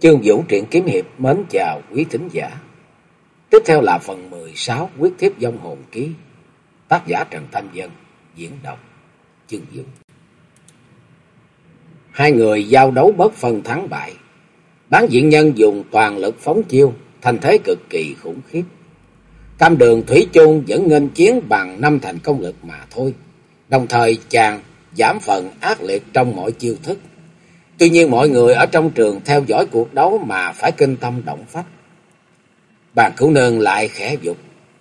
Chương Vũ truyện kiếm hiệp mến chào quý thính giả. Tiếp theo là phần 16 quyết thiếp dông hồn ký. Tác giả Trần Thanh Dân, diễn đọc Chương Vũ. Hai người giao đấu bất phân thắng bại. Bán diện nhân dùng toàn lực phóng chiêu, thành thế cực kỳ khủng khiếp. Cam đường Thủy Chung vẫn nghênh chiến bằng năm thành công lực mà thôi. Đồng thời chàng giảm phần ác liệt trong mọi chiêu thức Tuy nhiên mọi người ở trong trường theo dõi cuộc đấu mà phải kinh tâm động phách. Bàn cứu nương lại khẽ dục.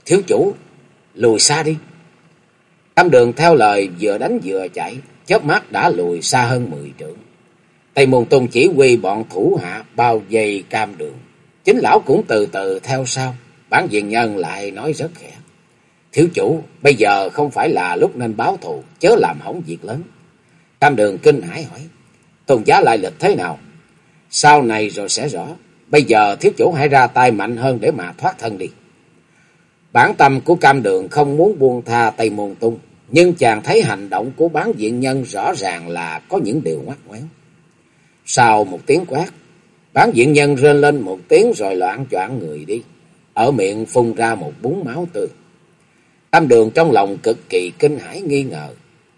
Thiếu chủ, lùi xa đi. Tam đường theo lời vừa đánh vừa chạy, chớp mắt đã lùi xa hơn mười trượng. Tây môn tôn chỉ huy bọn thủ hạ bao vây cam đường. Chính lão cũng từ từ theo sau. Bản diện nhân lại nói rất khẽ. Thiếu chủ, bây giờ không phải là lúc nên báo thù, chớ làm hỏng việc lớn. Tam đường kinh hãi hỏi. Tôn giá lại lịch thế nào? Sau này rồi sẽ rõ. Bây giờ thiếu chủ hãy ra tay mạnh hơn để mà thoát thân đi. Bản tâm của cam đường không muốn buông tha Tây Môn Tung. Nhưng chàng thấy hành động của bán diện nhân rõ ràng là có những điều ngoắt ngoéo. Sau một tiếng quát, bán diện nhân rên lên một tiếng rồi loạn choạng người đi. Ở miệng phun ra một búng máu tươi. Tam đường trong lòng cực kỳ kinh hãi nghi ngờ.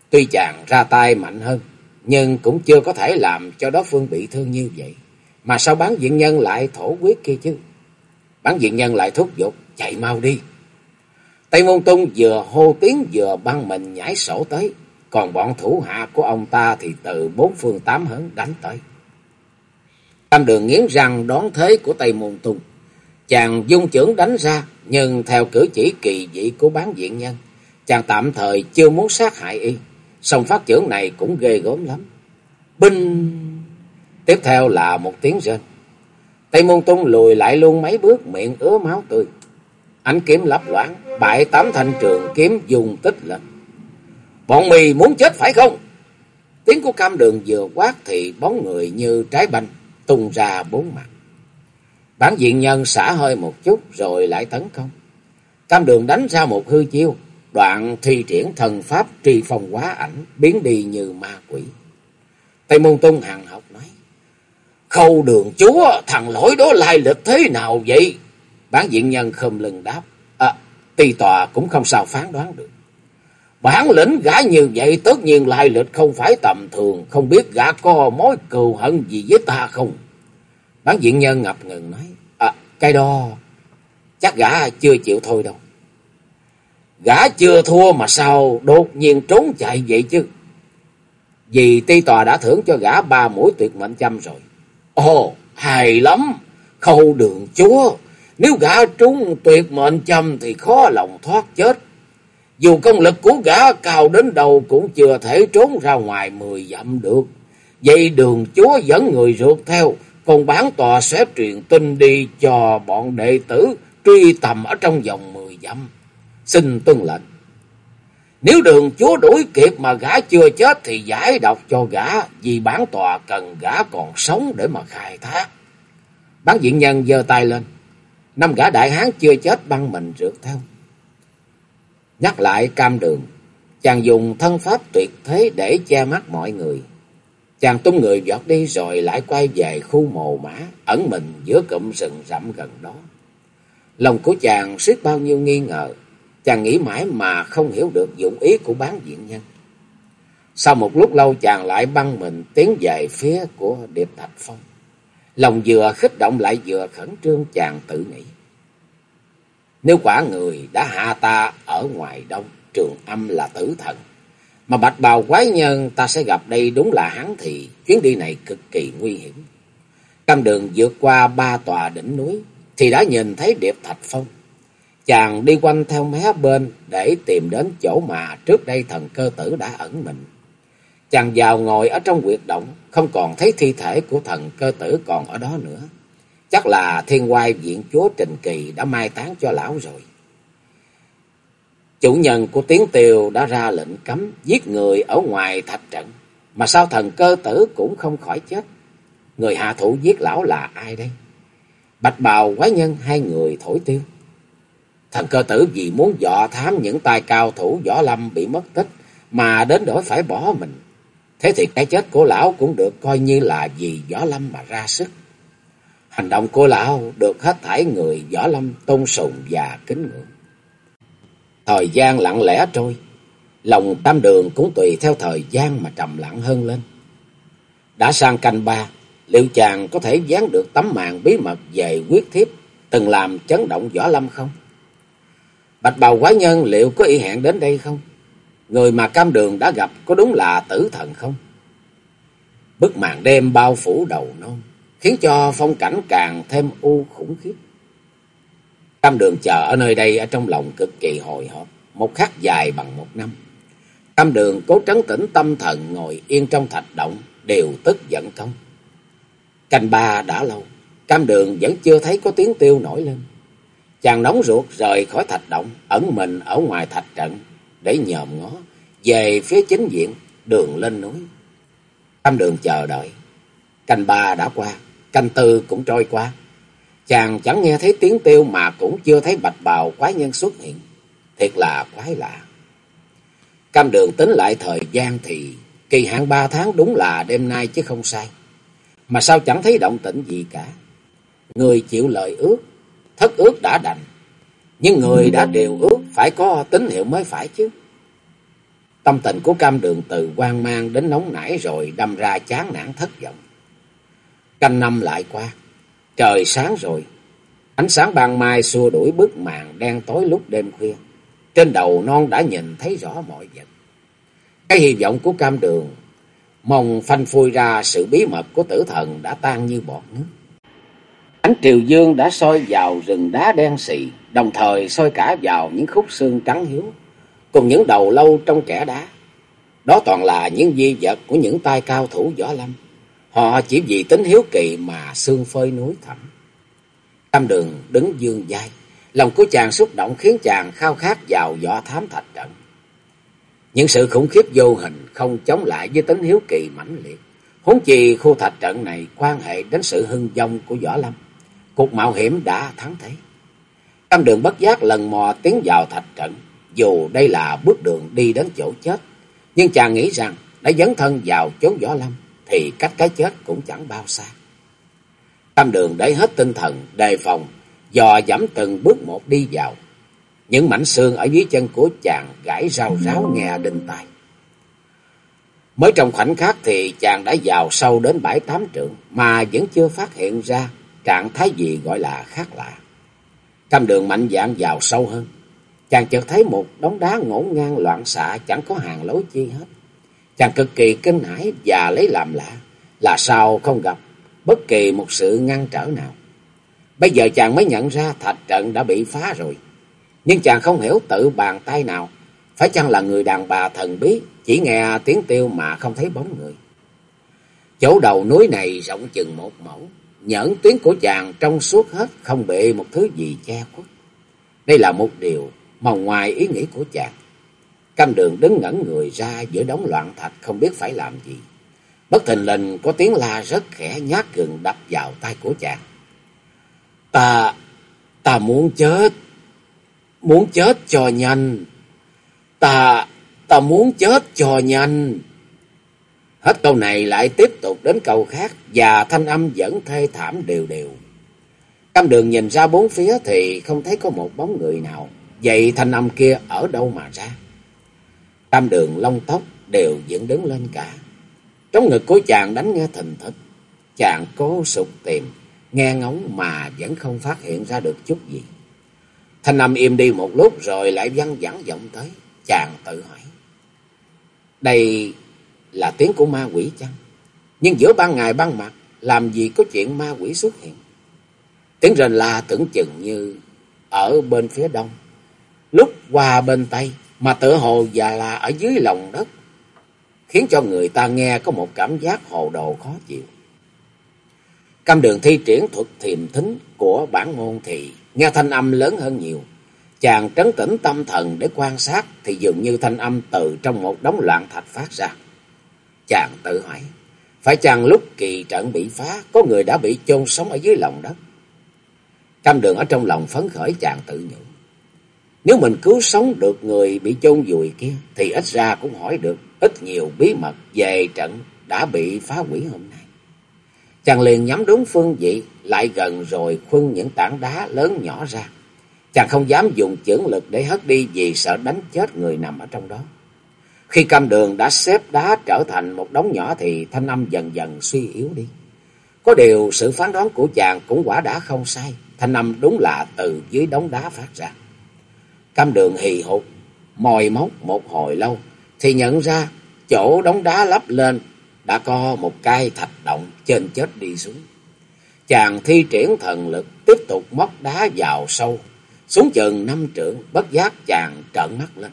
Tuy chàng ra tay mạnh hơn, nhưng cũng chưa có thể làm cho đối phương bị thương như vậy. Mà sao bán diện nhân lại thổ quyết kia chứ? Bán diện nhân lại thúc giục, chạy mau đi. Tây Môn Tung vừa hô tiếng vừa băng mình nhảy sổ tới, còn bọn thủ hạ của ông ta thì từ bốn phương tám hướng đánh tới. Tam đường nghiến răng đón thế của Tây Môn Tung. Chàng dung trưởng đánh ra, nhưng theo cử chỉ kỳ dị của bán diện nhân, chàng tạm thời chưa muốn sát hại y. Song phát trưởng này cũng ghê gớm lắm. Binh! Tiếp theo là một tiếng rên. Tây Môn Tung lùi lại luôn mấy bước miệng ứa máu tươi. Ánh kiếm lấp loáng, bại tám thanh trường kiếm dùng tích lên. Bọn mì muốn chết phải không? Tiếng của cam đường vừa quát thì bóng người như trái banh tung ra bốn mặt. Bản diện nhân xả hơi một chút rồi lại tấn công. Cam đường đánh ra một hư chiêu, Đoạn thi triển thần pháp tri phong quá ảnh, biến đi như ma quỷ. Tây Môn Tung hàng học nói, Khâu đường chúa, thằng lỗi đó lai lịch thế nào vậy? Bán diện nhân khom lưng đáp, À, tỳ tòa cũng không sao phán đoán được. Bản lĩnh gã như vậy tất nhiên lai lịch không phải tầm thường, không biết gã có mối cừu hận gì với ta không? Bán diện nhân ngập ngừng nói, À, cái đó chắc gã chưa chịu thôi đâu. Gã chưa thua mà sao đột nhiên trốn chạy vậy chứ? Vì ti tòa đã thưởng cho gã ba mũi tuyệt mệnh châm rồi. Ồ, hay lắm! Khâu đường chúa! Nếu gã trúng tuyệt mệnh châm thì khó lòng thoát chết. Dù công lực của gã cao đến đâu cũng chưa thể trốn ra ngoài mười dặm được. Vậy đường chúa dẫn người rượt theo, còn bán tòa sẽ truyền tin đi cho bọn đệ tử truy tầm ở trong vòng mười dặm xin tuân lệnh. Nếu đường chúa đuổi kịp mà gã chưa chết thì giải độc cho gã, vì bản tòa cần gã còn sống để mà khai thác. Bán diện nhân giơ tay lên, năm gã đại hán chưa chết băng mình rượt theo. Nhắc lại cam đường, chàng dùng thân pháp tuyệt thế để che mắt mọi người. Chàng tung người vọt đi rồi lại quay về khu mồ mã, ẩn mình giữa cụm rừng rậm gần đó. Lòng của chàng suýt bao nhiêu nghi ngờ, Chàng nghĩ mãi mà không hiểu được dụng ý của bán diện nhân. Sau một lúc lâu chàng lại băng mình tiến về phía của Điệp Thạch Phong. Lòng vừa khích động lại vừa khẩn trương chàng tự nghĩ. Nếu quả người đã hạ ta ở ngoài đông, trường âm là tử thần. Mà bạch bào quái nhân ta sẽ gặp đây đúng là hắn thì chuyến đi này cực kỳ nguy hiểm. Cam đường vượt qua ba tòa đỉnh núi thì đã nhìn thấy Điệp Thạch Phong. Chàng đi quanh theo mé bên để tìm đến chỗ mà trước đây thần cơ tử đã ẩn mình. Chàng vào ngồi ở trong quyệt động, không còn thấy thi thể của thần cơ tử còn ở đó nữa. Chắc là thiên quai viện chúa Trình Kỳ đã mai táng cho lão rồi. Chủ nhân của tiếng tiều đã ra lệnh cấm giết người ở ngoài thạch trận. Mà sao thần cơ tử cũng không khỏi chết? Người hạ thủ giết lão là ai đây? Bạch bào quái nhân hai người thổi tiêu. Thần cơ tử vì muốn dọ thám những tay cao thủ võ lâm bị mất tích mà đến đổi phải bỏ mình. Thế thì cái chết của lão cũng được coi như là vì võ lâm mà ra sức. Hành động của lão được hết thảy người võ lâm tôn sùng và kính ngưỡng. Thời gian lặng lẽ trôi, lòng tam đường cũng tùy theo thời gian mà trầm lặng hơn lên. Đã sang canh ba, liệu chàng có thể dán được tấm màn bí mật về quyết thiếp từng làm chấn động võ lâm không? Bạch bào quái nhân liệu có ý hẹn đến đây không? Người mà cam đường đã gặp có đúng là tử thần không? Bức màn đêm bao phủ đầu non, khiến cho phong cảnh càng thêm u khủng khiếp. Cam đường chờ ở nơi đây ở trong lòng cực kỳ hồi hộp, một khắc dài bằng một năm. Cam đường cố trấn tĩnh tâm thần ngồi yên trong thạch động, đều tức giận công. Canh ba đã lâu, cam đường vẫn chưa thấy có tiếng tiêu nổi lên. Chàng nóng ruột rời khỏi thạch động, ẩn mình ở ngoài thạch trận, để nhòm ngó về phía chính diện, đường lên núi. Cam đường chờ đợi. Canh ba đã qua, canh tư cũng trôi qua. Chàng chẳng nghe thấy tiếng tiêu mà cũng chưa thấy bạch bào quái nhân xuất hiện. Thiệt là quái lạ. Cam đường tính lại thời gian thì kỳ hạn ba tháng đúng là đêm nay chứ không sai. Mà sao chẳng thấy động tĩnh gì cả. Người chịu lời ước, thất ước đã đành. Nhưng người đã điều ước phải có tín hiệu mới phải chứ. Tâm tình của cam đường từ quan mang đến nóng nảy rồi đâm ra chán nản thất vọng. Canh năm lại qua, trời sáng rồi. Ánh sáng ban mai xua đuổi bức màn đen tối lúc đêm khuya. Trên đầu non đã nhìn thấy rõ mọi vật. Cái hy vọng của cam đường mong phanh phui ra sự bí mật của tử thần đã tan như bọt nước. Ánh triều dương đã soi vào rừng đá đen xì, đồng thời soi cả vào những khúc xương trắng hiếu, cùng những đầu lâu trong kẻ đá. Đó toàn là những di vật của những tay cao thủ võ lâm. Họ chỉ vì tính hiếu kỳ mà xương phơi núi thẳm. Tam đường đứng dương vai, lòng của chàng xúc động khiến chàng khao khát vào võ thám thạch trận. Những sự khủng khiếp vô hình không chống lại với tính hiếu kỳ mãnh liệt. Huống chi khu thạch trận này quan hệ đến sự hưng vong của võ lâm. Cuộc mạo hiểm đã thắng thế. Cam đường bất giác lần mò tiến vào thạch trận. Dù đây là bước đường đi đến chỗ chết. Nhưng chàng nghĩ rằng đã dấn thân vào chốn võ lâm. Thì cách cái chết cũng chẳng bao xa. Cam đường để hết tinh thần, đề phòng, dò dẫm từng bước một đi vào. Những mảnh xương ở dưới chân của chàng gãy rào ráo nghe đinh tai. Mới trong khoảnh khắc thì chàng đã vào sâu đến bãi tám trượng mà vẫn chưa phát hiện ra trạng thái gì gọi là khác lạ. Cam đường mạnh dạn vào sâu hơn. Chàng chợt thấy một đống đá ngổn ngang loạn xạ, chẳng có hàng lối chi hết. Chàng cực kỳ kinh hãi và lấy làm lạ là sao không gặp bất kỳ một sự ngăn trở nào. Bây giờ chàng mới nhận ra thạch trận đã bị phá rồi. Nhưng chàng không hiểu tự bàn tay nào. Phải chăng là người đàn bà thần bí chỉ nghe tiếng tiêu mà không thấy bóng người. Chỗ đầu núi này rộng chừng một mẫu. Nhẫn tuyến của chàng trong suốt hết không bị một thứ gì che khuất. Đây là một điều mà ngoài ý nghĩ của chàng. Cam đường đứng ngẩn người ra giữa đống loạn thạch không biết phải làm gì. Bất thình lình có tiếng la rất khẽ nhát gừng đập vào tay của chàng. Ta, ta muốn chết, muốn chết cho nhanh. Ta, ta muốn chết cho nhanh. Hết câu này lại tiếp tục đến câu khác và thanh âm vẫn thê thảm đều đều. Cam đường nhìn ra bốn phía thì không thấy có một bóng người nào. Vậy thanh âm kia ở đâu mà ra? Cam đường lông tóc đều dựng đứng lên cả. Trong ngực của chàng đánh nghe thình thịch. Chàng cố sụp tìm, nghe ngóng mà vẫn không phát hiện ra được chút gì. Thanh âm im đi một lúc rồi lại văng vẳng vọng tới. Chàng tự hỏi. Đây là tiếng của ma quỷ chăng? Nhưng giữa ban ngày ban mặt, làm gì có chuyện ma quỷ xuất hiện? Tiếng rền la tưởng chừng như ở bên phía đông, lúc qua bên tây, mà tựa hồ và là ở dưới lòng đất, khiến cho người ta nghe có một cảm giác hồ đồ khó chịu. Cam đường thi triển thuật thiềm thính của bản môn thì nghe thanh âm lớn hơn nhiều. Chàng trấn tĩnh tâm thần để quan sát thì dường như thanh âm từ trong một đống loạn thạch phát ra. Chàng tự hỏi, phải chăng lúc kỳ trận bị phá, có người đã bị chôn sống ở dưới lòng đất? Cam đường ở trong lòng phấn khởi chàng tự nhủ. Nếu mình cứu sống được người bị chôn vùi kia, thì ít ra cũng hỏi được ít nhiều bí mật về trận đã bị phá hủy hôm nay. Chàng liền nhắm đúng phương vị, lại gần rồi khuân những tảng đá lớn nhỏ ra. Chàng không dám dùng chưởng lực để hất đi vì sợ đánh chết người nằm ở trong đó. Khi cam đường đã xếp đá trở thành một đống nhỏ thì thanh âm dần dần suy yếu đi. Có điều sự phán đoán của chàng cũng quả đã không sai. Thanh âm đúng là từ dưới đống đá phát ra. Cam đường hì hụt, mòi móc một hồi lâu thì nhận ra chỗ đống đá lắp lên đã có một cái thạch động trên chết đi xuống. Chàng thi triển thần lực tiếp tục móc đá vào sâu, xuống chừng năm trượng, bất giác chàng trợn mắt lên.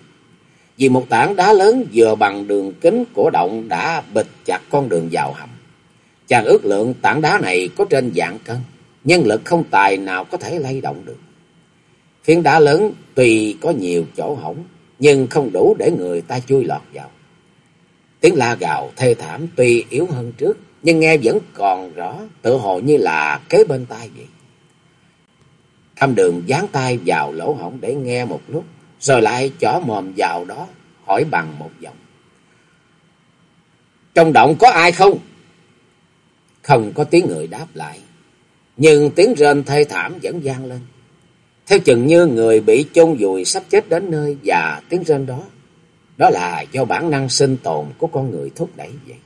Vì một tảng đá lớn vừa bằng đường kính của động đã bịch chặt con đường vào hầm. Chàng ước lượng tảng đá này có trên dạng cân, nhân lực không tài nào có thể lay động được. Phiến đá lớn tuy có nhiều chỗ hỏng, nhưng không đủ để người ta chui lọt vào. Tiếng la gào thê thảm tuy yếu hơn trước, nhưng nghe vẫn còn rõ, tự hồ như là kế bên tai vậy. Thăm đường dán tay vào lỗ hổng để nghe một lúc, rồi lại chỏ mồm vào đó, hỏi bằng một giọng. Trong động có ai không? Không có tiếng người đáp lại, nhưng tiếng rên thê thảm vẫn vang lên. Theo chừng như người bị chôn vùi sắp chết đến nơi và tiếng rên đó đó là do bản năng sinh tồn của con người thúc đẩy vậy.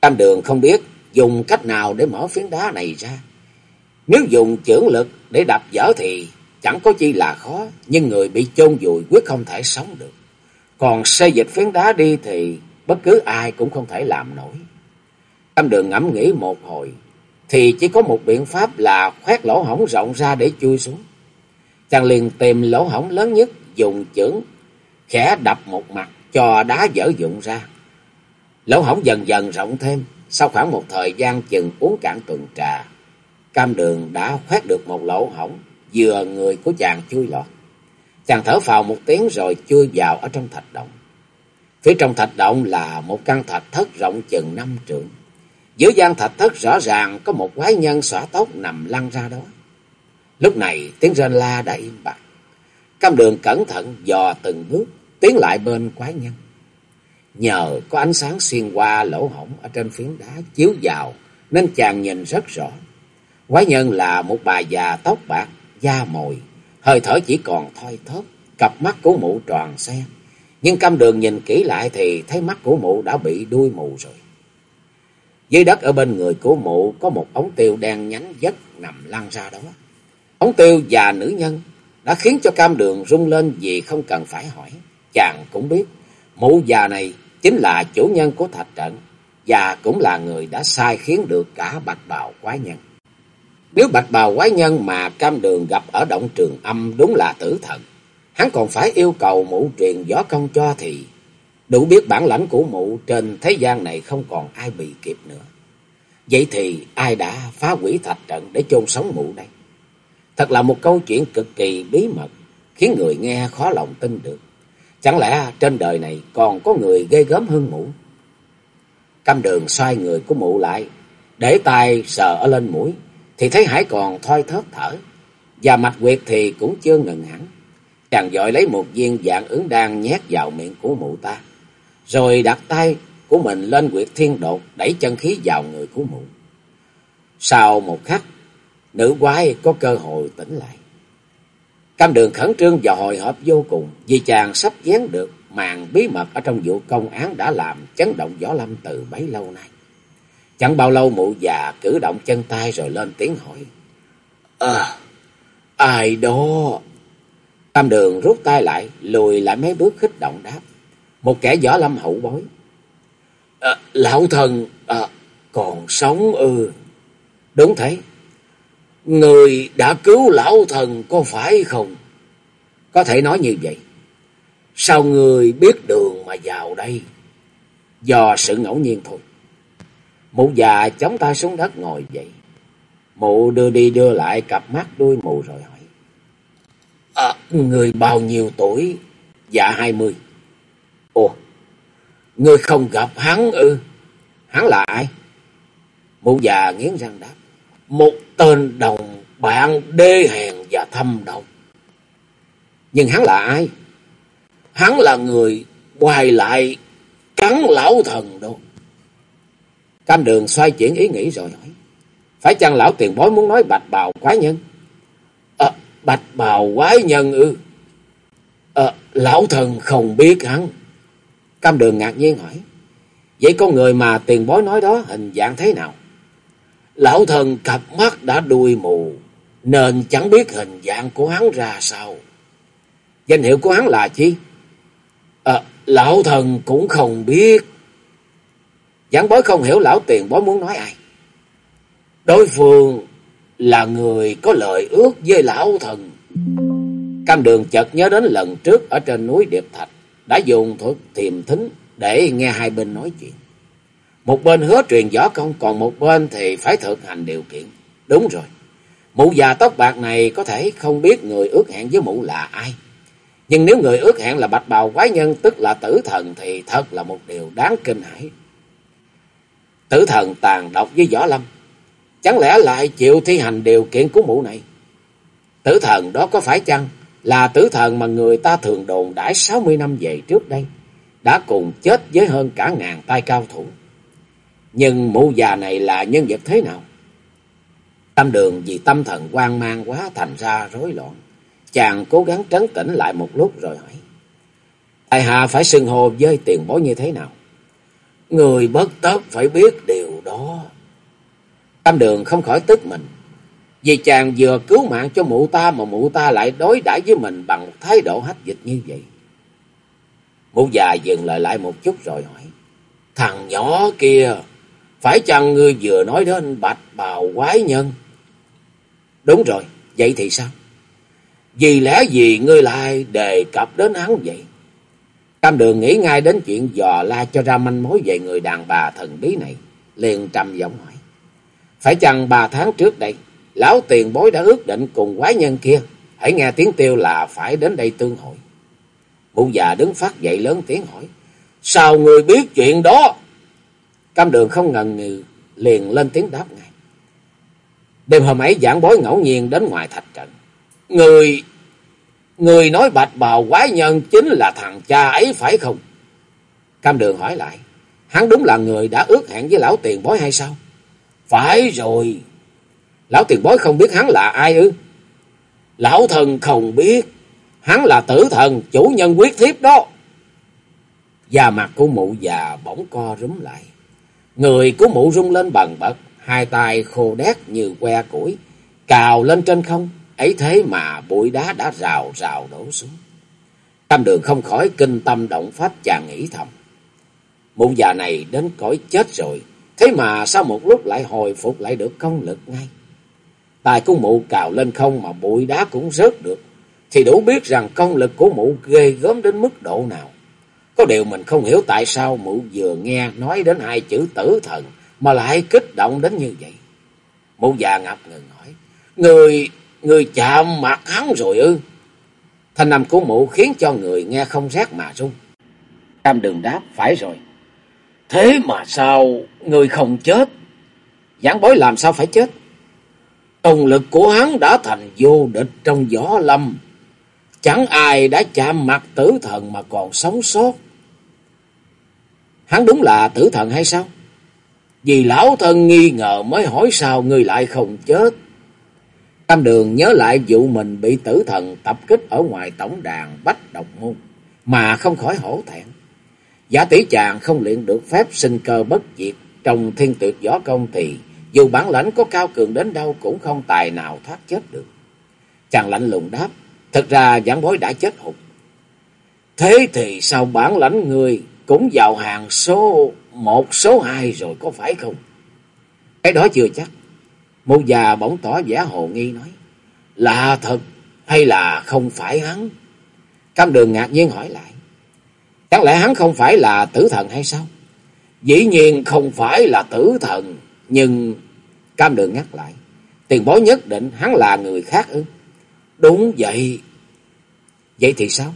Tam đường không biết dùng cách nào để mở phiến đá này ra. Nếu dùng chưởng lực để đập dở thì chẳng có chi là khó, nhưng người bị chôn vùi quyết không thể sống được. Còn xây dịch phiến đá đi thì bất cứ ai cũng không thể làm nổi. cam đường ngẫm nghĩ một hồi, thì chỉ có một biện pháp là khoét lỗ hổng rộng ra để chui xuống. Chàng liền tìm lỗ hổng lớn nhất, dùng chưởng khẽ đập một mặt cho đá dở dụng ra. Lỗ hổng dần dần rộng thêm, sau khoảng một thời gian chừng uống cạn tuần trà, cam đường đã khoét được một lỗ hổng, vừa người của chàng chui lọt. Chàng thở phào một tiếng rồi chui vào ở trong thạch động. Phía trong thạch động là một căn thạch thất rộng chừng năm trượng. Giữa gian thạch thất rõ ràng có một quái nhân xõa tóc nằm lăn ra đó. Lúc này tiếng rên la đã im bặt. Cam đường cẩn thận dò từng bước tiến lại bên quái nhân. Nhờ có ánh sáng xuyên qua lỗ hổng ở trên phiến đá chiếu vào nên chàng nhìn rất rõ. Quái nhân là một bà già tóc bạc, da mồi, hơi thở chỉ còn thoi thóp, cặp mắt của mụ tròn xe. Nhưng cam đường nhìn kỹ lại thì thấy mắt của mụ đã bị đuôi mù rồi. Dưới đất ở bên người của mụ có một ống tiêu đen nhánh dất nằm lăn ra đó. Ống tiêu già nữ nhân đã khiến cho cam đường rung lên vì không cần phải hỏi. Chàng cũng biết, mụ già này chính là chủ nhân của thạch trận, và cũng là người đã sai khiến được cả bạch bào quái nhân. Nếu bạch bào quái nhân mà cam đường gặp ở động trường âm đúng là tử thần, hắn còn phải yêu cầu mụ truyền gió công cho thì đủ biết bản lãnh của mụ trên thế gian này không còn ai bị kịp nữa. Vậy thì ai đã phá quỷ thạch trận để chôn sống mụ đây? Thật là một câu chuyện cực kỳ bí mật, khiến người nghe khó lòng tin được. Chẳng lẽ trên đời này còn có người ghê gớm hơn mụ? Cam đường xoay người của mụ lại, để tay sờ ở lên mũi, thì thấy Hải còn thoi thóp thở, và mạch quyệt thì cũng chưa ngừng hẳn. Chàng dội lấy một viên dạng ứng đan nhét vào miệng của mụ ta, rồi đặt tay của mình lên quyệt thiên đột, đẩy chân khí vào người của mụ. Sau một khắc, nữ quái có cơ hội tỉnh lại. Cam đường khẩn trương và hồi hộp vô cùng vì chàng sắp dán được màn bí mật ở trong vụ công án đã làm chấn động võ lâm từ bấy lâu nay. Chẳng bao lâu mụ già cử động chân tay rồi lên tiếng hỏi. Ờ, ai đó? Tam đường rút tay lại, lùi lại mấy bước khích động đáp. Một kẻ võ lâm hậu bối. À, lão thần, à, còn sống ư? Đúng thế, Người đã cứu lão thần có phải không? Có thể nói như vậy. Sao người biết đường mà vào đây? Do sự ngẫu nhiên thôi. Mụ già chống tay xuống đất ngồi dậy. Mụ đưa đi đưa lại cặp mắt đuôi mù rồi hỏi. À, người bao nhiêu tuổi? Dạ hai mươi. Ồ, người không gặp hắn ư? Hắn là ai? Mụ già nghiến răng đáp một tên đồng bạn đê hèn và thâm độc. Nhưng hắn là ai? Hắn là người quay lại cắn lão thần đâu. Cam đường xoay chuyển ý nghĩ rồi hỏi. Phải chăng lão tiền bối muốn nói bạch bào quái nhân? À, bạch bào quái nhân ư? À, lão thần không biết hắn. Cam đường ngạc nhiên hỏi. Vậy con người mà tiền bối nói đó hình dạng thế nào? Lão thần cặp mắt đã đuôi mù, nên chẳng biết hình dạng của hắn ra sao. Danh hiệu của hắn là chi? À, lão thần cũng không biết. Giảng bối không hiểu lão tiền bối muốn nói ai. Đối phương là người có lời ước với lão thần. Cam đường chợt nhớ đến lần trước ở trên núi Điệp Thạch đã dùng thuật thiềm thính để nghe hai bên nói chuyện. Một bên hứa truyền võ công, còn một bên thì phải thực hành điều kiện. Đúng rồi, mụ già tóc bạc này có thể không biết người ước hẹn với mụ là ai. Nhưng nếu người ước hẹn là bạch bào quái nhân tức là tử thần thì thật là một điều đáng kinh hãi. Tử thần tàn độc với võ lâm, chẳng lẽ lại chịu thi hành điều kiện của mụ này? Tử thần đó có phải chăng là tử thần mà người ta thường đồn đãi 60 năm về trước đây, đã cùng chết với hơn cả ngàn tay cao thủ. Nhưng mụ già này là nhân vật thế nào? Tâm đường vì tâm thần quan mang quá thành ra rối loạn. Chàng cố gắng trấn tĩnh lại một lúc rồi hỏi. Tại hạ phải xưng hô với tiền bối như thế nào? Người bất tất phải biết điều đó. Tâm đường không khỏi tức mình. Vì chàng vừa cứu mạng cho mụ ta mà mụ ta lại đối đãi với mình bằng một thái độ hách dịch như vậy. Mụ già dừng lại lại một chút rồi hỏi. Thằng nhỏ kia, phải chăng ngươi vừa nói đến bạch bào quái nhân? Đúng rồi, vậy thì sao? Vì lẽ gì ngươi lại đề cập đến hắn vậy? Cam đường nghĩ ngay đến chuyện dò la cho ra manh mối về người đàn bà thần bí này. liền trầm giọng hỏi. Phải chăng ba tháng trước đây, lão tiền bối đã ước định cùng quái nhân kia. Hãy nghe tiếng tiêu là phải đến đây tương hội. Mụ già đứng phát dậy lớn tiếng hỏi. Sao người biết chuyện đó? Cam đường không ngần ngừ, liền lên tiếng đáp ngay. Đêm hôm ấy giảng bối ngẫu nhiên đến ngoài thạch trận. Người, người nói bạch bào quái nhân chính là thằng cha ấy phải không? Cam đường hỏi lại. Hắn đúng là người đã ước hẹn với lão tiền bối hay sao? Phải rồi. Lão tiền bối không biết hắn là ai ư? Lão thần không biết. Hắn là tử thần, chủ nhân quyết thiếp đó. Da mặt của mụ già bỗng co rúm lại. Người của mụ rung lên bần bật, hai tay khô đét như que củi, cào lên trên không. Ấy thế mà bụi đá đã rào rào đổ xuống. Tam đường không khỏi kinh tâm động phách chàng nghĩ thầm. Mụ già này đến cõi chết rồi, thế mà sau một lúc lại hồi phục lại được công lực ngay. Tài của mụ cào lên không mà bụi đá cũng rớt được, thì đủ biết rằng công lực của mụ ghê gớm đến mức độ nào. Có điều mình không hiểu tại sao mụ vừa nghe nói đến hai chữ tử thần mà lại kích động đến như vậy. Mụ già ngập ngừng hỏi, Người, người chạm mặt hắn rồi ư? Thanh âm của mụ khiến cho người nghe không rét mà run. Cam đường đáp, phải rồi. Thế mà sao người không chết? Giảng bối làm sao phải chết? Công lực của hắn đã thành vô địch trong gió lâm. Chẳng ai đã chạm mặt tử thần mà còn sống sót. Hắn đúng là tử thần hay sao? Vì lão thân nghi ngờ mới hỏi sao người lại không chết. Tam đường nhớ lại vụ mình bị tử thần tập kích ở ngoài tổng đàn bách độc môn. Mà không khỏi hổ thẹn. Giả tỷ chàng không luyện được phép sinh cơ bất diệt trong thiên tuyệt võ công thì dù bản lãnh có cao cường đến đâu cũng không tài nào thoát chết được. Chàng lạnh lùng đáp, thật ra giảng bối đã chết hụt. Thế thì sao bản lãnh người cũng vào hàng số một số hai rồi có phải không? Cái đó chưa chắc. Mụ già bỗng tỏ vẻ hồ nghi nói. Là thật hay là không phải hắn? Cam đường ngạc nhiên hỏi lại. Chẳng lẽ hắn không phải là tử thần hay sao? Dĩ nhiên không phải là tử thần. Nhưng Cam đường ngắt lại. Tiền bối nhất định hắn là người khác ư? Đúng vậy. Vậy thì sao?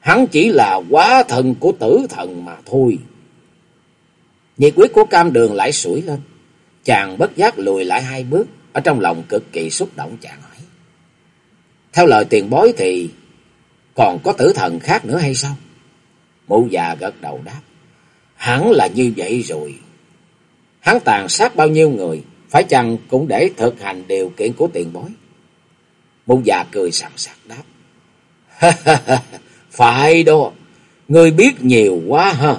Hắn chỉ là quá thần của tử thần mà thôi. Nhiệt quyết của cam đường lại sủi lên. Chàng bất giác lùi lại hai bước. Ở trong lòng cực kỳ xúc động chàng hỏi. Theo lời tiền bối thì còn có tử thần khác nữa hay sao? Mụ già gật đầu đáp. Hẳn là như vậy rồi. Hắn tàn sát bao nhiêu người, phải chăng cũng để thực hành điều kiện của tiền bối? Mụ già cười sẵn sặc đáp. phải đó, người biết nhiều quá ha.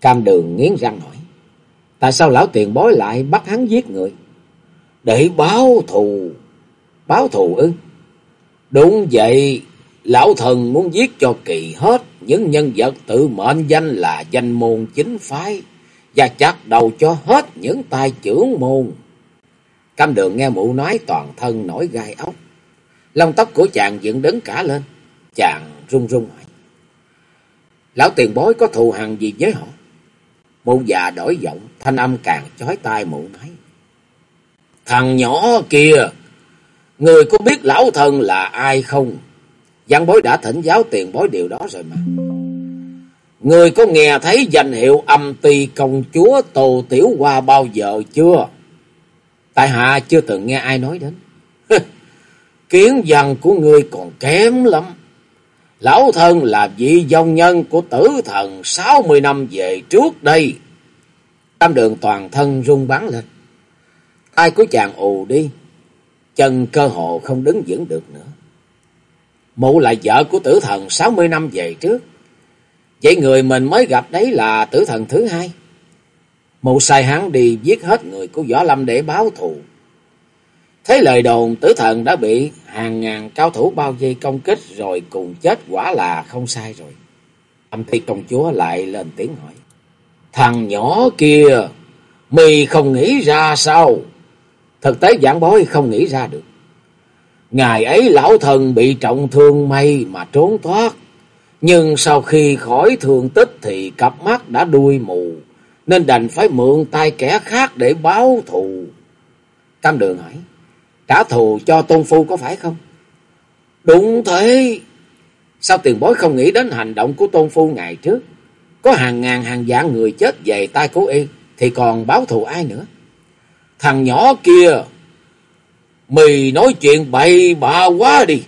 Cam đường nghiến răng hỏi. Tại sao lão tiền bối lại bắt hắn giết người? Để báo thù. Báo thù ư? Đúng vậy, lão thần muốn giết cho kỳ hết những nhân vật tự mệnh danh là danh môn chính phái và chặt đầu cho hết những tài trưởng môn. Cam đường nghe mụ nói toàn thân nổi gai ốc. Lông tóc của chàng dựng đứng cả lên. Chàng run run hỏi. Lão tiền bối có thù hằn gì với họ? Mụ già đổi giọng, thanh âm càng chói tai mụ nói. Thằng nhỏ kia, người có biết lão thân là ai không? Văn bối đã thỉnh giáo tiền bối điều đó rồi mà. Người có nghe thấy danh hiệu âm ty công chúa Tô Tiểu Hoa bao giờ chưa? Tại hạ chưa từng nghe ai nói đến. Kiến văn của người còn kém lắm. Lão thân là vị dòng nhân của tử thần sáu mươi năm về trước đây. Tam đường toàn thân rung bắn lên. Tay của chàng ù đi. Chân cơ hồ không đứng vững được nữa. Mụ là vợ của tử thần sáu mươi năm về trước. Vậy người mình mới gặp đấy là tử thần thứ hai. Mụ sai hắn đi giết hết người của Võ Lâm để báo thù. Thấy lời đồn tử thần đã bị hàng ngàn cao thủ bao vây công kích rồi cùng chết quả là không sai rồi. Âm thi công chúa lại lên tiếng hỏi. Thằng nhỏ kia, mì không nghĩ ra sao? Thực tế giảng bối không nghĩ ra được. Ngày ấy lão thần bị trọng thương may mà trốn thoát. Nhưng sau khi khỏi thương tích thì cặp mắt đã đuôi mù. Nên đành phải mượn tay kẻ khác để báo thù. Cam đường hỏi. Trả thù cho tôn phu có phải không? Đúng thế. Sao tiền bối không nghĩ đến hành động của tôn phu ngày trước? Có hàng ngàn hàng vạn người chết về tay cố y. Thì còn báo thù ai nữa? Thằng nhỏ kia, Mì nói chuyện bậy bạ quá đi.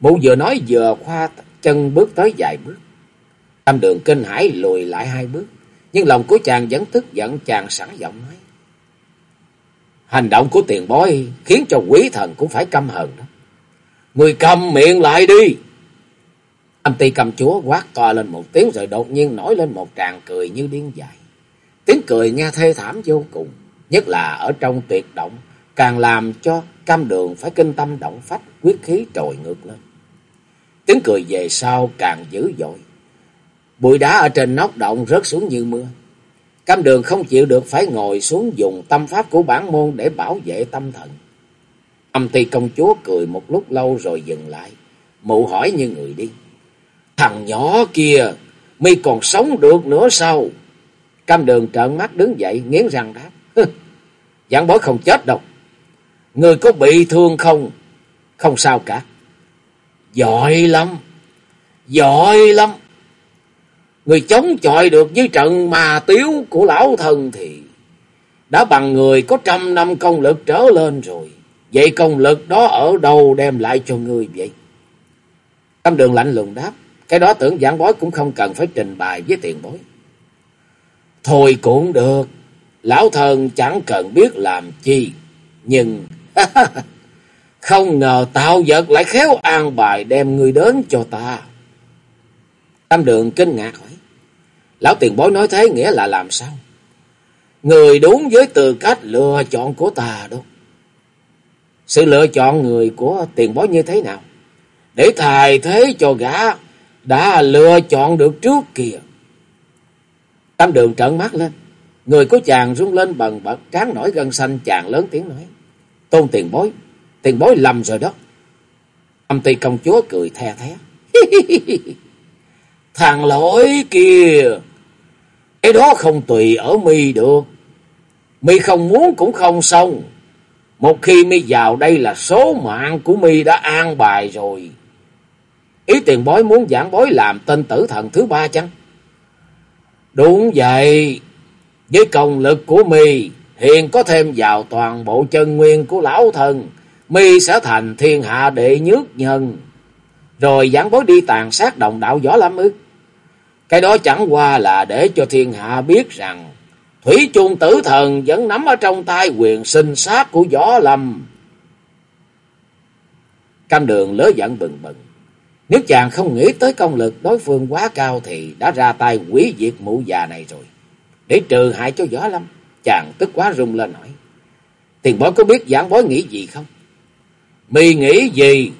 Mụ vừa nói vừa khoa chân bước tới vài bước. Tam đường kinh hãi lùi lại hai bước. Nhưng lòng của chàng vẫn tức giận, chàng sẵn giọng nói. Hành động của tiền bói khiến cho quý thần cũng phải căm hờn đó. Người cầm miệng lại đi. Âm ti cầm chúa quát to lên một tiếng rồi đột nhiên nổi lên một tràng cười như điên dại. Tiếng cười nghe thê thảm vô cùng. Nhất là ở trong tuyệt động càng làm cho cam đường phải kinh tâm động phách, quyết khí trồi ngược lên. Tiếng cười về sau càng dữ dội. Bụi đá ở trên nóc động rớt xuống như mưa. Cam đường không chịu được phải ngồi xuống dùng tâm pháp của bản môn để bảo vệ tâm thần. Âm ti công chúa cười một lúc lâu rồi dừng lại. Mụ hỏi như người đi. Thằng nhỏ kia, mi còn sống được nữa sao? Cam đường trợn mắt đứng dậy, nghiến răng đáp. Giảng bối không chết đâu. Người có bị thương không? Không sao cả. Giỏi lắm. Giỏi lắm. Người chống chọi được với trận mà tiếu của lão thần thì đã bằng người có trăm năm công lực trở lên rồi. Vậy công lực đó ở đâu đem lại cho người vậy? Tâm đường lạnh lùng đáp. Cái đó tưởng giảng bói cũng không cần phải trình bày với tiền bối. Thôi cũng được. Lão thần chẳng cần biết làm chi. Nhưng không ngờ tạo vật lại khéo an bài đem người đến cho ta. Tam đường kinh ngạc hỏi. Lão tiền bối nói thế nghĩa là làm sao? Người đúng với tư cách lựa chọn của ta đâu. Sự lựa chọn người của tiền bối như thế nào? Để thay thế cho gã đã lựa chọn được trước kìa. Tam đường trợn mắt lên. Người của chàng rung lên bần bật trán nổi gân xanh chàng lớn tiếng nói. Tôn tiền bối, tiền bối lầm rồi đó. Âm ty công chúa cười the thé. Thằng lỗi kia, cái đó không tùy ở mi được. Mi không muốn cũng không xong. Một khi mi vào đây là số mạng của mi đã an bài rồi. Ý tiền bói muốn giảng bói làm tên tử thần thứ ba chăng? Đúng vậy. Với công lực của mi hiện có thêm vào toàn bộ chân nguyên của lão thần, mi sẽ thành thiên hạ đệ nhất nhân. Rồi giảng bối đi tàn sát đồng đạo võ lắm ức cái đó chẳng qua là để cho thiên hạ biết rằng Thủy chung tử thần vẫn nắm ở trong tay quyền sinh sát của Võ Lâm. Cam đường lỡ giận bừng bừng. Nếu chàng không nghĩ tới công lực đối phương quá cao thì đã ra tay quý diệt mụ già này rồi. Để trừ hại cho Võ Lâm, chàng tức quá rung lên hỏi. Tiền bối có biết giảng bối nghĩ gì không? Mi nghĩ gì?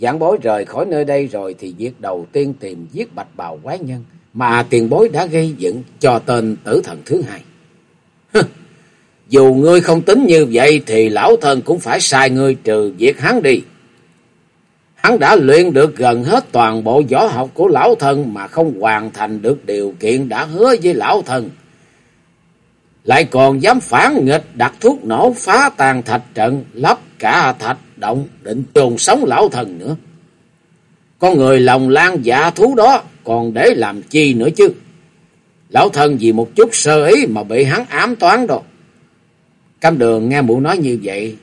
Giảng bối rời khỏi nơi đây rồi thì việc đầu tiên tìm giết bạch bào quái nhân mà tiền bối đã gây dựng cho tên tử thần thứ hai. Dù ngươi không tính như vậy thì lão thần cũng phải sai ngươi trừ việc hắn đi. Hắn đã luyện được gần hết toàn bộ võ học của lão thân mà không hoàn thành được điều kiện đã hứa với lão thân. Lại còn dám phản nghịch đặt thuốc nổ phá tàn thạch trận, lấp cả thạch động, định chôn sống lão thần nữa. Con người lòng lan dạ thú đó còn để làm chi nữa chứ. Lão thần vì một chút sơ ý mà bị hắn ám toán đâu. Cam đường nghe mụ nói như vậy,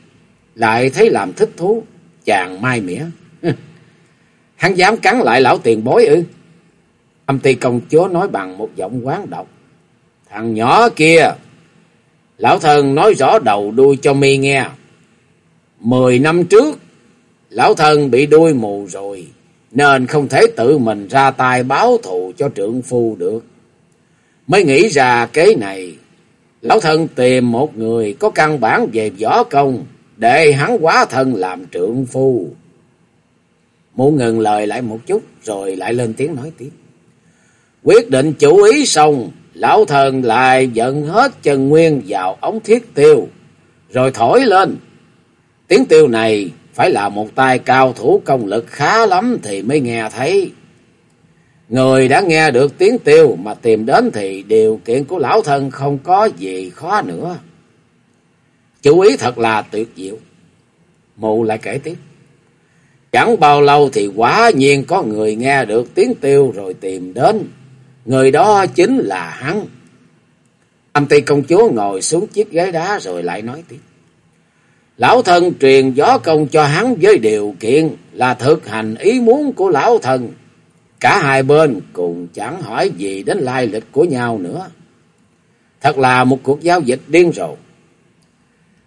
lại thấy làm thích thú, chàng mai mỉa. Hắn dám cắn lại lão tiền bối ư? Âm ty công chúa nói bằng một giọng quán độc. Thằng nhỏ kia, lão thần nói rõ đầu đuôi cho mi nghe. Mười năm trước, lão thân bị đuôi mù rồi, nên không thể tự mình ra tay báo thù cho trượng phu được. Mới nghĩ ra kế này, lão thân tìm một người có căn bản về võ công, để hắn quá thân làm trượng phu. Mụ ngừng lời lại một chút rồi lại lên tiếng nói tiếp. Quyết định chủ ý xong, lão thần lại dẫn hết chân nguyên vào ống thiết tiêu, rồi thổi lên. Tiếng tiêu này phải là một tay cao thủ công lực khá lắm thì mới nghe thấy. Người đã nghe được tiếng tiêu mà tìm đến thì điều kiện của lão thân không có gì khó nữa. Chú ý thật là tuyệt diệu. Mụ lại kể tiếp. Chẳng bao lâu thì quả nhiên có người nghe được tiếng tiêu rồi tìm đến. Người đó chính là hắn. Âm ty công chúa ngồi xuống chiếc ghế đá rồi lại nói tiếp. Lão thân truyền gió công cho hắn với điều kiện là thực hành ý muốn của lão thần. Cả hai bên cùng chẳng hỏi gì đến lai lịch của nhau nữa. Thật là một cuộc giao dịch điên rồ.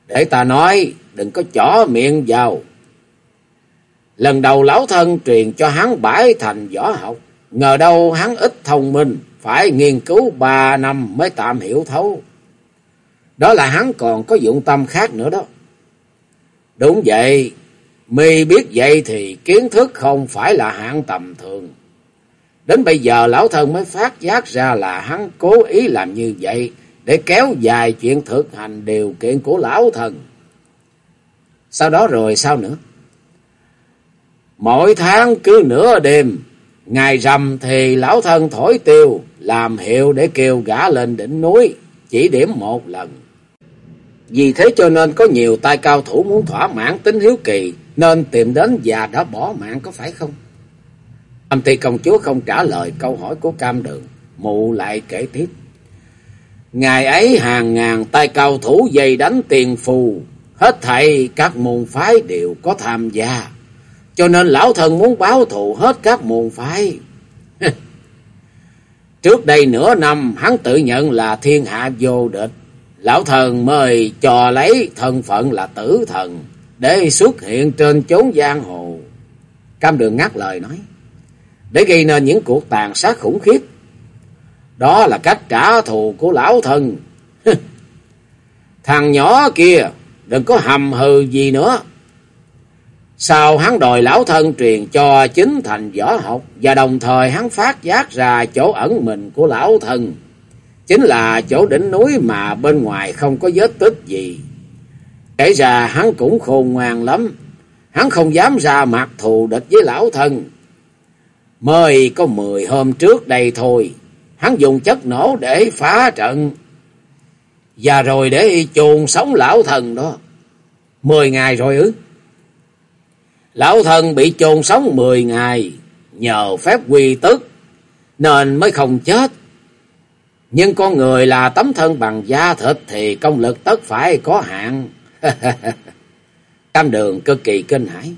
Để ta nói, đừng có chỏ miệng vào. Lần đầu lão thân truyền cho hắn bãi thành võ học. Ngờ đâu hắn ít thông minh, phải nghiên cứu ba năm mới tạm hiểu thấu. Đó là hắn còn có dụng tâm khác nữa đó. Đúng vậy, mi biết vậy thì kiến thức không phải là hạng tầm thường. Đến bây giờ lão thân mới phát giác ra là hắn cố ý làm như vậy để kéo dài chuyện thực hành điều kiện của lão thần. Sau đó rồi sao nữa? Mỗi tháng cứ nửa đêm, ngày rằm thì lão thân thổi tiêu, làm hiệu để kêu gã lên đỉnh núi, chỉ điểm một lần. Vì thế cho nên có nhiều tay cao thủ muốn thỏa mãn tính hiếu kỳ, nên tìm đến và đã bỏ mạng có phải không? Âm ty công chúa không trả lời câu hỏi của cam đường, mụ lại kể tiếp. Ngày ấy hàng ngàn tay cao thủ dày đánh tiền phù, hết thảy các môn phái đều có tham gia. Cho nên lão thần muốn báo thù hết các môn phái. Trước đây nửa năm hắn tự nhận là thiên hạ vô địch. Lão thần mời cho lấy thân phận là tử thần để xuất hiện trên chốn giang hồ. Cam đường ngắt lời nói. Để gây nên những cuộc tàn sát khủng khiếp. Đó là cách trả thù của lão thần. Thằng nhỏ kia đừng có hầm hừ gì nữa. Sau hắn đòi lão thân truyền cho chính thành võ học và đồng thời hắn phát giác ra chỗ ẩn mình của lão thân. Chính là chỗ đỉnh núi mà bên ngoài không có vết tích gì. Kể ra hắn cũng khôn ngoan lắm. Hắn không dám ra mặt thù địch với lão thân. Mới có mười hôm trước đây thôi. Hắn dùng chất nổ để phá trận. Và rồi để chôn sống lão thần đó. Mười ngày rồi ư? Lão thần bị chôn sống mười ngày, nhờ phép quy tức, nên mới không chết. Nhưng con người là tấm thân bằng da thịt thì công lực tất phải có hạn. Cam đường cực kỳ kinh hãi.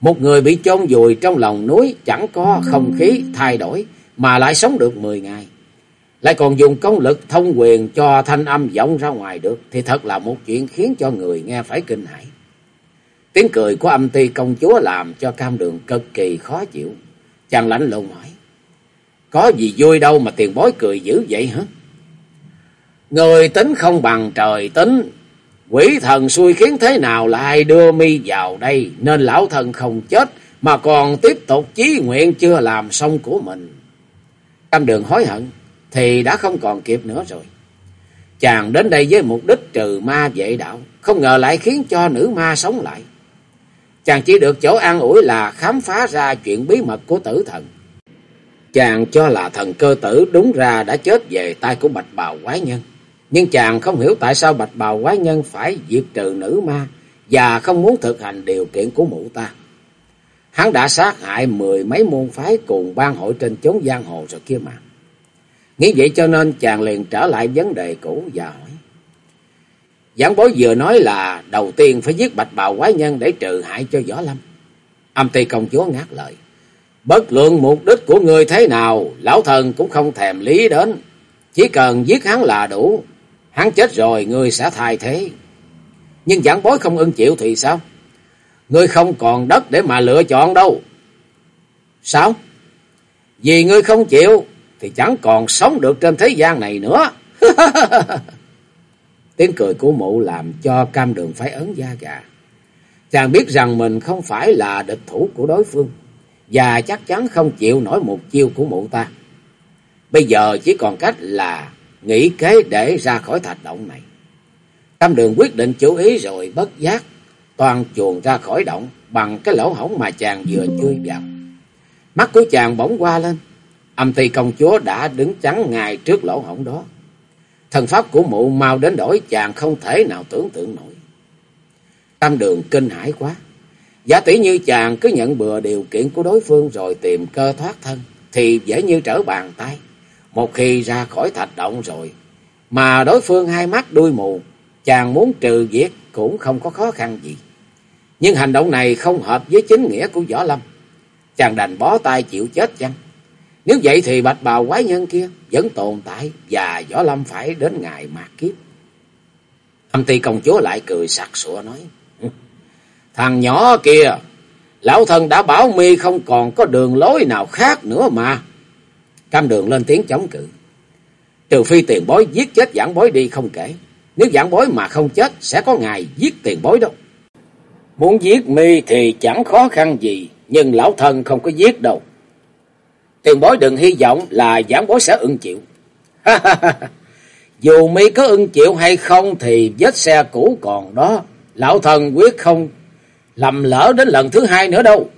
Một người bị chôn vùi trong lòng núi chẳng có không khí thay đổi mà lại sống được mười ngày. lại còn dùng công lực thông quyền cho thanh âm vọng ra ngoài được, thì thật là một chuyện khiến cho người nghe phải kinh hãi. Tiếng cười của âm ti công chúa làm cho cam đường cực kỳ khó chịu. Chàng lạnh lùng hỏi. Có gì vui đâu mà tiền bối cười dữ vậy hả? Người tính không bằng trời tính. Quỷ thần xui khiến thế nào lại đưa mi vào đây. Nên lão thần không chết, mà còn tiếp tục chí nguyện chưa làm xong của mình. Cam đường hối hận, thì đã không còn kịp nữa rồi. Chàng đến đây với mục đích trừ ma vệ đạo. Không ngờ lại khiến cho nữ ma sống lại. Chàng chỉ được chỗ an ủi là khám phá ra chuyện bí mật của tử thần. Chàng cho là thần cơ tử đúng ra đã chết về tay của bạch bào quái nhân. Nhưng chàng không hiểu tại sao bạch bào quái nhân phải diệt trừ nữ ma và không muốn thực hành điều kiện của mụ ta. Hắn đã sát hại mười mấy môn phái cùng ban hội trên chốn giang hồ rồi kia mà. Nghĩ vậy cho nên chàng liền trở lại vấn đề cũ và hỏi. Giảng bối vừa nói là đầu tiên phải giết bạch bào quái nhân để trừ hại cho Võ Lâm. Âm ty công chúa ngắt lời. Bất luận mục đích của người thế nào, lão thần cũng không thèm lý đến. Chỉ cần giết hắn là đủ. Hắn chết rồi, người sẽ thay thế. Nhưng giảng bối không ưng chịu thì sao? Ngươi không còn đất để mà lựa chọn đâu. Sao? Vì ngươi không chịu, thì chẳng còn sống được trên thế gian này nữa. Tiếng cười của mụ làm cho cam đường phải ấn da gà. Chàng biết rằng mình không phải là địch thủ của đối phương. Và chắc chắn không chịu nổi một chiêu của mụ ta. Bây giờ chỉ còn cách là nghĩ kế để ra khỏi thạch động này. Tam đường quyết định chú ý rồi bất giác. Toàn chuồn ra khỏi động bằng cái lỗ hổng mà chàng vừa chui vào. Mắt của chàng bỗng qua lên. Âm ty công chúa đã đứng chắn ngay trước lỗ hổng đó. Thần pháp của mụ mau đến đổi, chàng không thể nào tưởng tượng nổi. Tam đường kinh hãi quá. Giả tỷ như chàng cứ nhận bừa điều kiện của đối phương rồi tìm cơ thoát thân. Thì dễ như trở bàn tay. Một khi ra khỏi thạch động rồi. Mà đối phương hai mắt đuôi mù. Chàng muốn trừ diệt cũng không có khó khăn gì. Nhưng hành động này không hợp với chính nghĩa của Võ Lâm. Chàng đành bó tay chịu chết chăng? Nếu vậy thì bạch bào quái nhân kia vẫn tồn tại và Võ Lâm phải đến ngày mạt kiếp. Âm ty công chúa lại cười sặc sụa nói. Thằng nhỏ kia, lão thân đã bảo mi không còn có đường lối nào khác nữa mà. Cam đường lên tiếng chống cự. Trừ phi tiền bối giết chết giảng bối đi không kể. Nếu giảng bối mà không chết sẽ có ngày giết tiền bối đâu. Muốn giết mi thì chẳng khó khăn gì, nhưng lão thân không có giết đâu. Tiền bối đừng hy vọng là giảng bối sẽ ưng chịu. Dù mi có ưng chịu hay không thì vết xe cũ còn đó. Lão thần quyết không lầm lỡ đến lần thứ hai nữa đâu.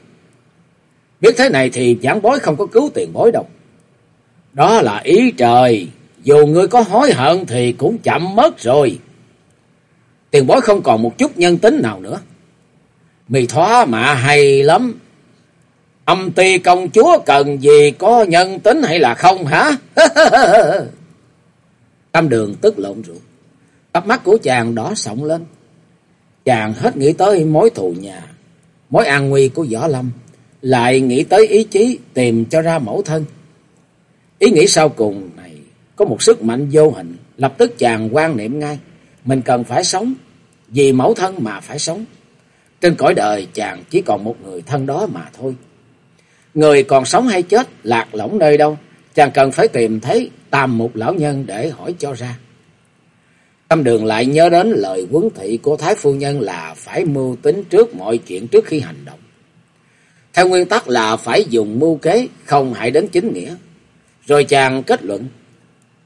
Biết thế này thì giảng bối không có cứu tiền bối đâu. Đó là ý trời. Dù ngươi có hối hận thì cũng chậm mất rồi. Tiền bối không còn một chút nhân tính nào nữa. Mì thoá mạ hay lắm. Âm ti công chúa cần gì có nhân tính hay là không hả? Tâm đường tức lộn ruột. Cặp mắt của chàng đỏ sọng lên. Chàng hết nghĩ tới mối thù nhà, mối an nguy của Võ Lâm, lại nghĩ tới ý chí tìm cho ra mẫu thân. Ý nghĩ sau cùng này có một sức mạnh vô hình, lập tức chàng quan niệm ngay, mình cần phải sống, vì mẫu thân mà phải sống. Trên cõi đời chàng chỉ còn một người thân đó mà thôi. Người còn sống hay chết, lạc lõng nơi đâu, chàng cần phải tìm thấy tam một lão nhân để hỏi cho ra. Lâm đường lại nhớ đến lời huấn thị của Thái Phu Nhân là phải mưu tính trước mọi chuyện trước khi hành động. Theo nguyên tắc là phải dùng mưu kế, không hại đến chính nghĩa. Rồi chàng kết luận,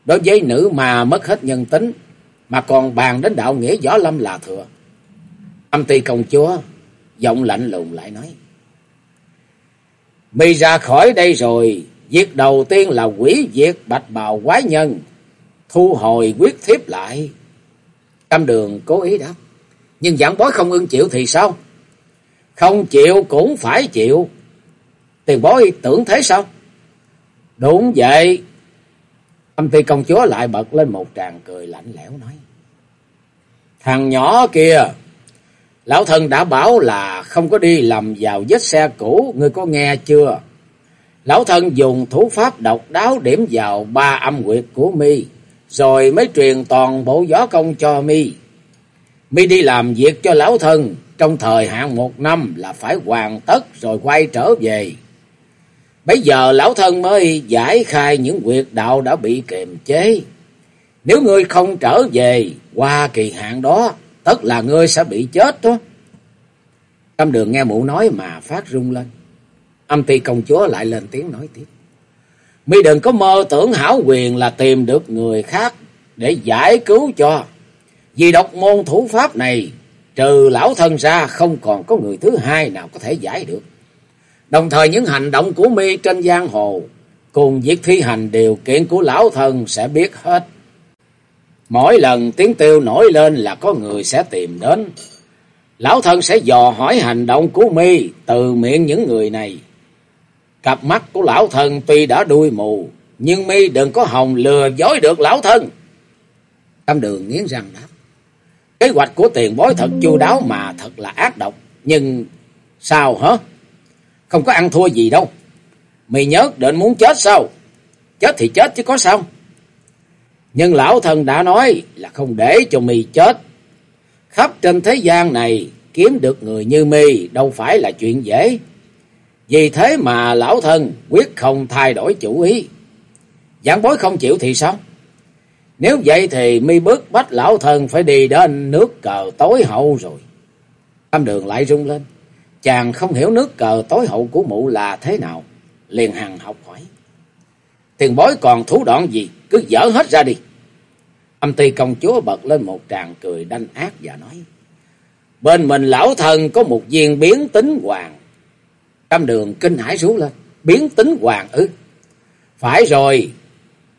đối với nữ mà mất hết nhân tính, mà còn bàn đến đạo nghĩa võ lâm là thừa. Âm ty công chúa, giọng lạnh lùng lại nói. Mi ra khỏi đây rồi, việc đầu tiên là quỷ diệt bạch bào quái nhân, thu hồi quyết thiếp lại. Cam đường cố ý đáp, nhưng giảng bói không ưng chịu thì sao? Không chịu cũng phải chịu. Tiền bói tưởng thế sao? Đúng vậy. Âm ty công chúa lại bật lên một tràng cười lạnh lẽo nói. Thằng nhỏ kia, Lão thân đã bảo là không có đi lầm vào vết xe cũ, ngươi có nghe chưa? Lão thân dùng thủ pháp độc đáo điểm vào ba âm quyệt của mi, rồi mới truyền toàn bộ gió công cho mi. Mi đi làm việc cho lão thân, trong thời hạn một năm là phải hoàn tất rồi quay trở về. Bây giờ lão thân mới giải khai những quyệt đạo đã bị kiềm chế. Nếu ngươi không trở về qua kỳ hạn đó, tất là ngươi sẽ bị chết đó. Tâm đường nghe mụ nói mà phát rung lên. Âm ti công chúa lại lên tiếng nói tiếp. Mi đừng có mơ tưởng hảo quyền là tìm được người khác để giải cứu cho. Vì độc môn thủ pháp này, trừ lão thân ra không còn có người thứ hai nào có thể giải được. Đồng thời những hành động của mi trên giang hồ cùng việc thi hành điều kiện của lão thân sẽ biết hết. Mỗi lần tiếng tiêu nổi lên là có người sẽ tìm đến. Lão thân sẽ dò hỏi hành động của mi từ miệng những người này. Cặp mắt của lão thần tuy đã đuôi mù, nhưng mi đừng có hồng lừa dối được lão thân. Tam đường nghiến răng đáp. Kế hoạch của tiền bối thật chu đáo mà thật là ác độc. Nhưng sao hả? Không có ăn thua gì đâu. Mày nhớ định muốn chết sao? Chết thì chết chứ có sao? Nhưng lão thần đã nói là không để cho mì chết. Khắp trên thế gian này kiếm được người như mi đâu phải là chuyện dễ. Vì thế mà lão thân quyết không thay đổi chủ ý. Giảng bối không chịu thì sao? Nếu vậy thì mi bước bách lão thân phải đi đến nước cờ tối hậu rồi. Tam đường lại rung lên. Chàng không hiểu nước cờ tối hậu của mụ là thế nào. Liền hằng học hỏi. Tiền bối còn thú đoạn gì? Cứ dở hết ra đi. Âm ty công chúa bật lên một tràng cười đanh ác và nói. Bên mình lão thần có một viên biến tính hoàng. Tam đường kinh hãi rú lên. Biến tính hoàng ư. Phải rồi.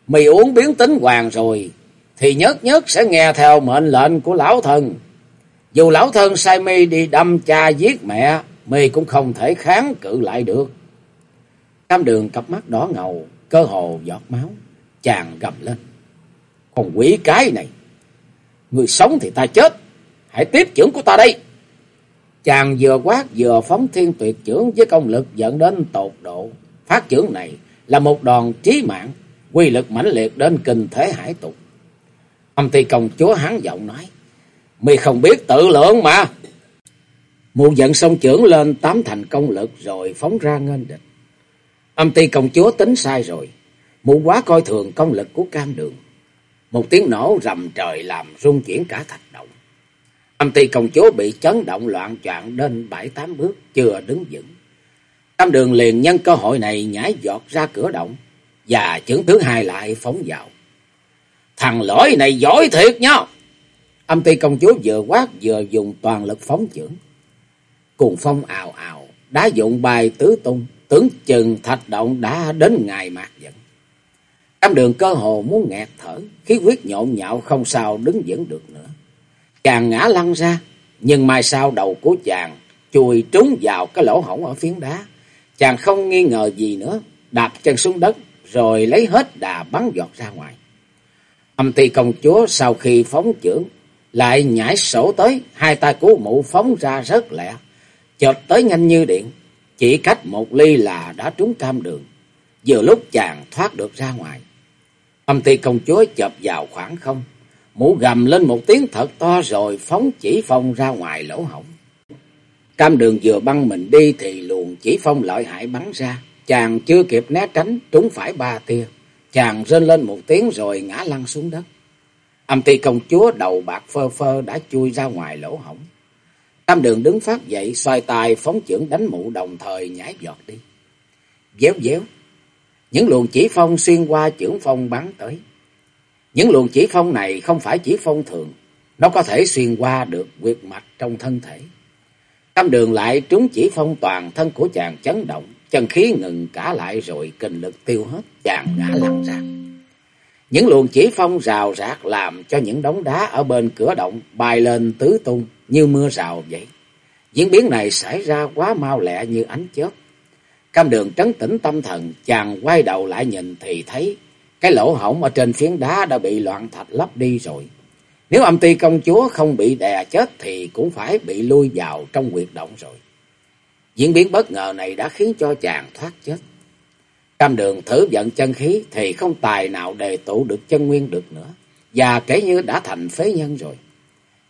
Mì uống biến tính hoàng rồi. Thì nhất nhất sẽ nghe theo mệnh lệnh của lão thần. Dù lão thân sai mi đi đâm cha giết mẹ. Mi cũng không thể kháng cự lại được. Tam đường cặp mắt đỏ ngầu. Cơ hồ giọt máu. Chàng gầm lên. Còn quỷ cái này. Người sống thì ta chết. Hãy tiếp trưởng của ta đây. Chàng vừa quát vừa phóng thiên tuyệt trưởng với công lực dẫn đến tột độ. Phát trưởng này là một đòn trí mạng, quy lực mãnh liệt đến kinh thế hải tục. Âm ty công chúa hắn giọng nói, mi không biết tự lượng mà. Mụ giận sông trưởng lên tám thành công lực rồi phóng ra nghênh địch. Âm ty công chúa tính sai rồi, mụ quá coi thường công lực của cam đường. Một tiếng nổ rầm trời làm rung chuyển cả thạch động. Âm ty công chúa bị chấn động loạn choạng đến bảy tám bước, chưa đứng vững. Tam đường liền nhân cơ hội này nhảy giọt ra cửa động, và chứng thứ hai lại phóng vào. Thằng lỗi này giỏi thiệt nhá! Âm ty công chúa vừa quát vừa dùng toàn lực phóng chưởng. Cùng phong ào ào, đá dụng bài tứ tung, tưởng chừng thạch động đã đến ngày mạc giận. Tam đường cơ hồ muốn nghẹt thở, khí huyết nhộn nhạo không sao đứng vững được nữa. Chàng ngã lăn ra, nhưng mai sau đầu của chàng chùi trúng vào cái lỗ hổng ở phiến đá. Chàng không nghi ngờ gì nữa, đạp chân xuống đất, rồi lấy hết đà bắn giọt ra ngoài. Âm ty công chúa sau khi phóng trưởng, lại nhảy sổ tới, hai tay của mụ phóng ra rất lẹ, chợt tới nhanh như điện, chỉ cách một ly là đã trúng cam đường. Vừa lúc chàng thoát được ra ngoài, âm ty công chúa chập vào khoảng không, mũ gầm lên một tiếng thật to rồi phóng chỉ phong ra ngoài lỗ hổng. Cam đường vừa băng mình đi thì luồng chỉ phong lợi hại bắn ra. Chàng chưa kịp né tránh, trúng phải ba tia. Chàng rên lên một tiếng rồi ngã lăn xuống đất. Âm ti công chúa đầu bạc phơ phơ đã chui ra ngoài lỗ hổng. Tam đường đứng phát dậy, xoay tay phóng chưởng đánh mụ đồng thời nhảy giọt đi. Déo déo. Những luồng chỉ phong xuyên qua chưởng phong bắn tới. Những luồng chỉ phong này không phải chỉ phong thường, nó có thể xuyên qua được quyệt mạch trong thân thể. Tam đường lại trúng chỉ phong toàn thân của chàng chấn động, chân khí ngừng cả lại rồi kinh lực tiêu hết, chàng ngã lăn ra. Những luồng chỉ phong rào rạc làm cho những đống đá ở bên cửa động bay lên tứ tung như mưa rào vậy. Diễn biến này xảy ra quá mau lẹ như ánh chớp. Cam đường trấn tĩnh tâm thần, chàng quay đầu lại nhìn thì thấy cái lỗ hổng ở trên phiến đá đã bị loạn thạch lấp đi rồi. Nếu âm ty công chúa không bị đè chết thì cũng phải bị lui vào trong quyệt động rồi. Diễn biến bất ngờ này đã khiến cho chàng thoát chết. Cam đường thử vận chân khí thì không tài nào đề tụ được chân nguyên được nữa. Và kể như đã thành phế nhân rồi.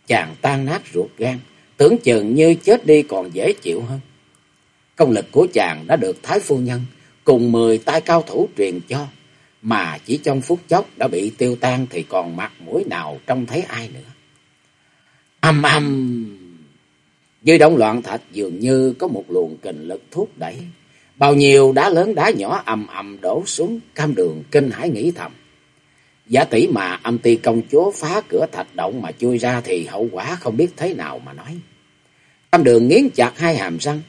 Chàng tan nát ruột gan, tưởng chừng như chết đi còn dễ chịu hơn. Công lực của chàng đã được Thái Phu Nhân cùng mười tay cao thủ truyền cho, mà chỉ trong phút chốc đã bị tiêu tan thì còn mặt mũi nào trông thấy ai nữa. Âm âm! Dưới đống loạn thạch dường như có một luồng kình lực thúc đẩy. Bao nhiêu đá lớn đá nhỏ ầm ầm đổ xuống, cam đường kinh hãi nghĩ thầm. Giả tỷ mà âm ti công chúa phá cửa thạch động mà chui ra thì hậu quả không biết thế nào mà nói. Cam đường nghiến chặt hai hàm răng,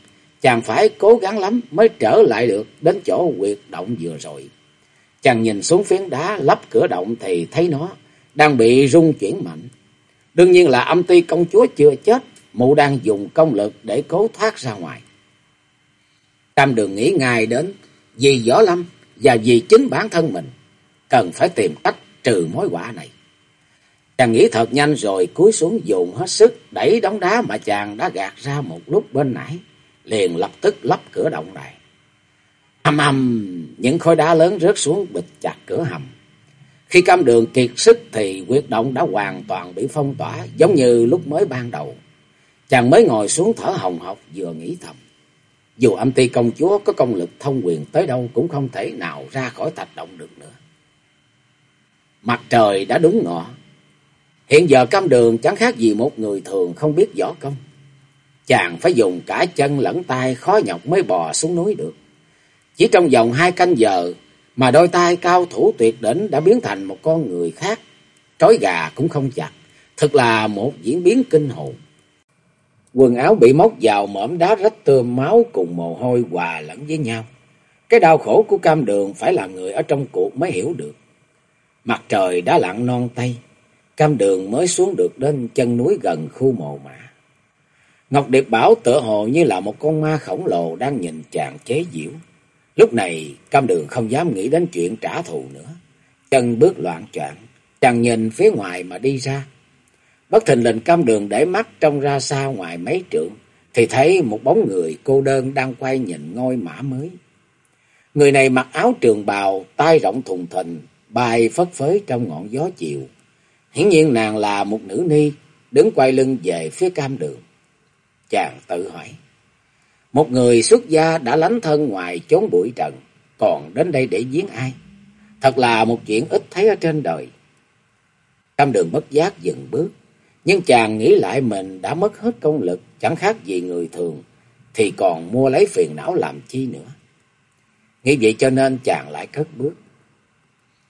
chàng phải cố gắng lắm mới trở lại được đến chỗ quyệt động vừa rồi. Chàng nhìn xuống phiến đá lắp cửa động thì thấy nó đang bị rung chuyển mạnh. Đương nhiên là âm ti công chúa chưa chết, mụ đang dùng công lực để cố thoát ra ngoài. Tam đường nghĩ ngay đến vì Võ Lâm và vì chính bản thân mình cần phải tìm cách trừ mối quả này. Chàng nghĩ thật nhanh rồi cúi xuống dùng hết sức đẩy đống đá mà chàng đã gạt ra một lúc bên nãy, liền lập tức lắp cửa động lại hầm hầm, những khối đá lớn rớt xuống bịch chặt cửa hầm. Khi cam đường kiệt sức thì huyệt động đã hoàn toàn bị phong tỏa, giống như lúc mới ban đầu. Chàng mới ngồi xuống thở hồng hộc, vừa nghĩ thầm. Dù âm ti công chúa có công lực thông quyền tới đâu cũng không thể nào ra khỏi thạch động được nữa. Mặt trời đã đúng ngọ. Hiện giờ cam đường chẳng khác gì một người thường không biết võ công. Chàng phải dùng cả chân lẫn tay khó nhọc mới bò xuống núi được. Chỉ trong vòng hai canh giờ mà đôi tay cao thủ tuyệt đỉnh đã biến thành một con người khác. Trói gà cũng không chặt. Thật là một diễn biến kinh hồn. Quần áo bị móc vào mỏm đá rách tươm máu cùng mồ hôi hòa lẫn với nhau. Cái đau khổ của cam đường phải là người ở trong cuộc mới hiểu được. Mặt trời đã lặn non tây, cam đường mới xuống được đến chân núi gần khu mồ mã. Ngọc Điệp Bảo tựa hồ như là một con ma khổng lồ đang nhìn chàng chế diễu. Lúc này cam đường không dám nghĩ đến chuyện trả thù nữa. Chân bước loạn choạng, chàng nhìn phía ngoài mà đi ra. Bất thình lình cam đường để mắt trông ra xa ngoài mấy trượng, thì thấy một bóng người cô đơn đang quay nhìn ngôi mã mới. Người này mặc áo trường bào, tay rộng thùng thình, bay phất phới trong ngọn gió chiều. Hiển nhiên nàng là một nữ ni, đứng quay lưng về phía cam đường. Chàng tự hỏi, một người xuất gia đã lánh thân ngoài chốn bụi trần, còn đến đây để giếng ai? Thật là một chuyện ít thấy ở trên đời. Cam đường bất giác dừng bước, nhưng chàng nghĩ lại mình đã mất hết công lực, chẳng khác gì người thường, thì còn mua lấy phiền não làm chi nữa. Nghĩ vậy cho nên chàng lại cất bước.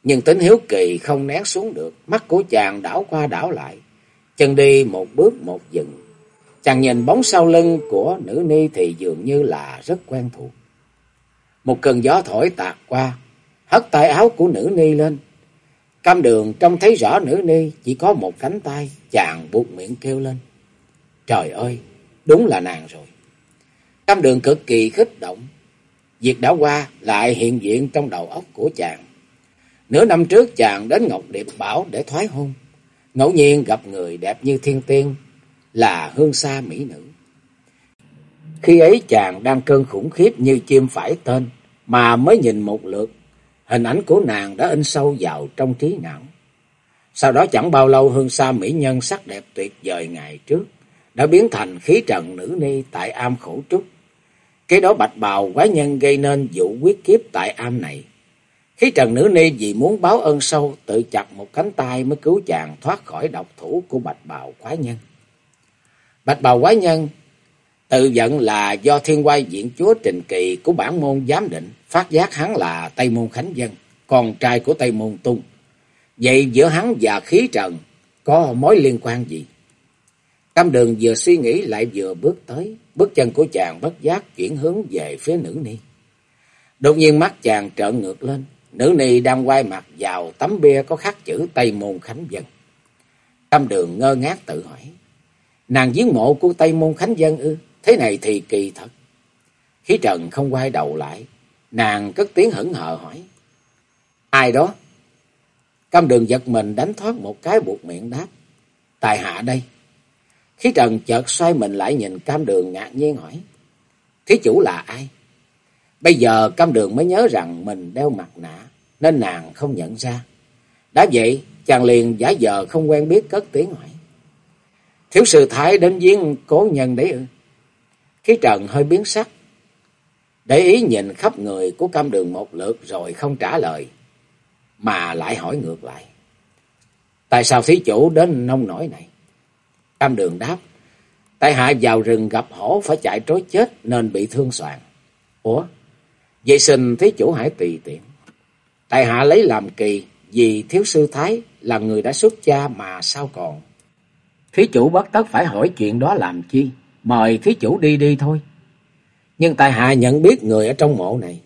Nhưng tính hiếu kỳ không nén xuống được, mắt của chàng đảo qua đảo lại, chân đi một bước một dừng. Chàng nhìn bóng sau lưng của nữ ni thì dường như là rất quen thuộc. Một cơn gió thổi tạt qua, hất tay áo của nữ ni lên, Cam đường trông thấy rõ nữ ni chỉ có một cánh tay, chàng buộc miệng kêu lên. Trời ơi, đúng là nàng rồi. Cam đường cực kỳ khích động. Việc đã qua lại hiện diện trong đầu óc của chàng. Nửa năm trước chàng đến Ngọc Điệp Bảo để thoái hôn. Ngẫu nhiên gặp người đẹp như thiên tiên là hương sa mỹ nữ. Khi ấy chàng đang cơn khủng khiếp như chim phải tên, mà mới nhìn một lượt, Hình ảnh của nàng đã in sâu vào trong trí não. Sau đó chẳng bao lâu, hương sa mỹ nhân sắc đẹp tuyệt vời ngày trước đã biến thành khí trần nữ ni tại am khổ trúc. Cái đó bạch bào quái nhân gây nên vụ quyết kiếp tại am này. Khí trần nữ ni vì muốn báo ơn sâu tự chặt một cánh tay mới cứu chàng thoát khỏi độc thủ của bạch bào quái nhân. Bạch bào quái nhân tự giận là do thiên quay diện chúa trình kỳ của bản môn giám định phát giác hắn là Tây Môn Khánh Dân, con trai của Tây Môn Tung. Vậy giữa hắn và khí trần có mối liên quan gì? Tam đường vừa suy nghĩ lại vừa bước tới, bước chân của chàng bất giác chuyển hướng về phía nữ ni. Đột nhiên mắt chàng trợn ngược lên, nữ ni đang quay mặt vào tấm bia có khắc chữ Tây Môn Khánh Dân. Tam đường ngơ ngác tự hỏi, nàng giếng mộ của Tây Môn Khánh Dân ư, thế này thì kỳ thật. Khí trần không quay đầu lại, Nàng cất tiếng hững hờ hỏi. Ai đó? Cam đường giật mình đánh thoát một cái buộc miệng đáp. Tài hạ đây. Khí trần chợt xoay mình lại nhìn cam đường ngạc nhiên hỏi. Thí chủ là ai? Bây giờ cam đường mới nhớ rằng mình đeo mặt nạ, nên nàng không nhận ra. Đã vậy, chàng liền giả giờ không quen biết cất tiếng hỏi. Thiếu sư thái đến giếng cố nhân đấy ư? Khí trần hơi biến sắc. Để ý nhìn khắp người của cam đường một lượt rồi không trả lời. Mà lại hỏi ngược lại. Tại sao thí chủ đến nông nổi này? Cam đường đáp. Tại hạ vào rừng gặp hổ phải chạy trối chết nên bị thương soạn. Ủa? Vậy xin thí chủ hãy tùy tiện. Tại hạ lấy làm kỳ vì thiếu sư thái là người đã xuất gia mà sao còn. Thí chủ bất tất phải hỏi chuyện đó làm chi. Mời thí chủ đi đi thôi. Nhưng tại hạ nhận biết người ở trong mộ này.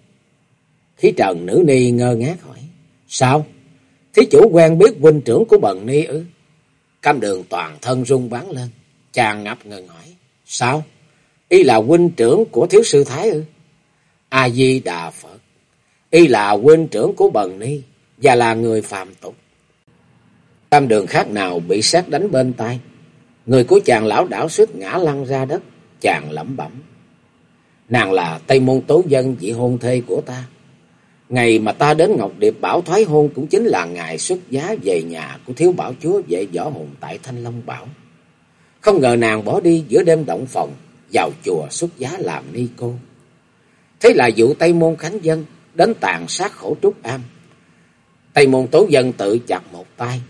Khí trần nữ ni ngơ ngác hỏi. Sao? Thí chủ quen biết huynh trưởng của bần ni ư? Cam đường toàn thân rung bắn lên. Chàng ngập ngừng hỏi. Sao? Y là huynh trưởng của thiếu sư thái ư? A-di-đà Phật. Y là huynh trưởng của bần ni và là người phàm tục. Tam đường khác nào bị sát đánh bên tay. Người của chàng lão đảo suýt ngã lăn ra đất. Chàng lẩm bẩm. Nàng là Tây Môn Tố Dân vị hôn thê của ta. Ngày mà ta đến Ngọc Điệp Bảo thoái hôn cũng chính là ngày xuất giá về nhà của thiếu bảo chúa vệ võ hùng tại Thanh Long Bảo. Không ngờ nàng bỏ đi giữa đêm động phòng, vào chùa xuất giá làm ni cô. Thế là vụ Tây Môn Khánh Dân đến tàn sát khổ trúc am. Tây Môn Tố Dân tự chặt một tay.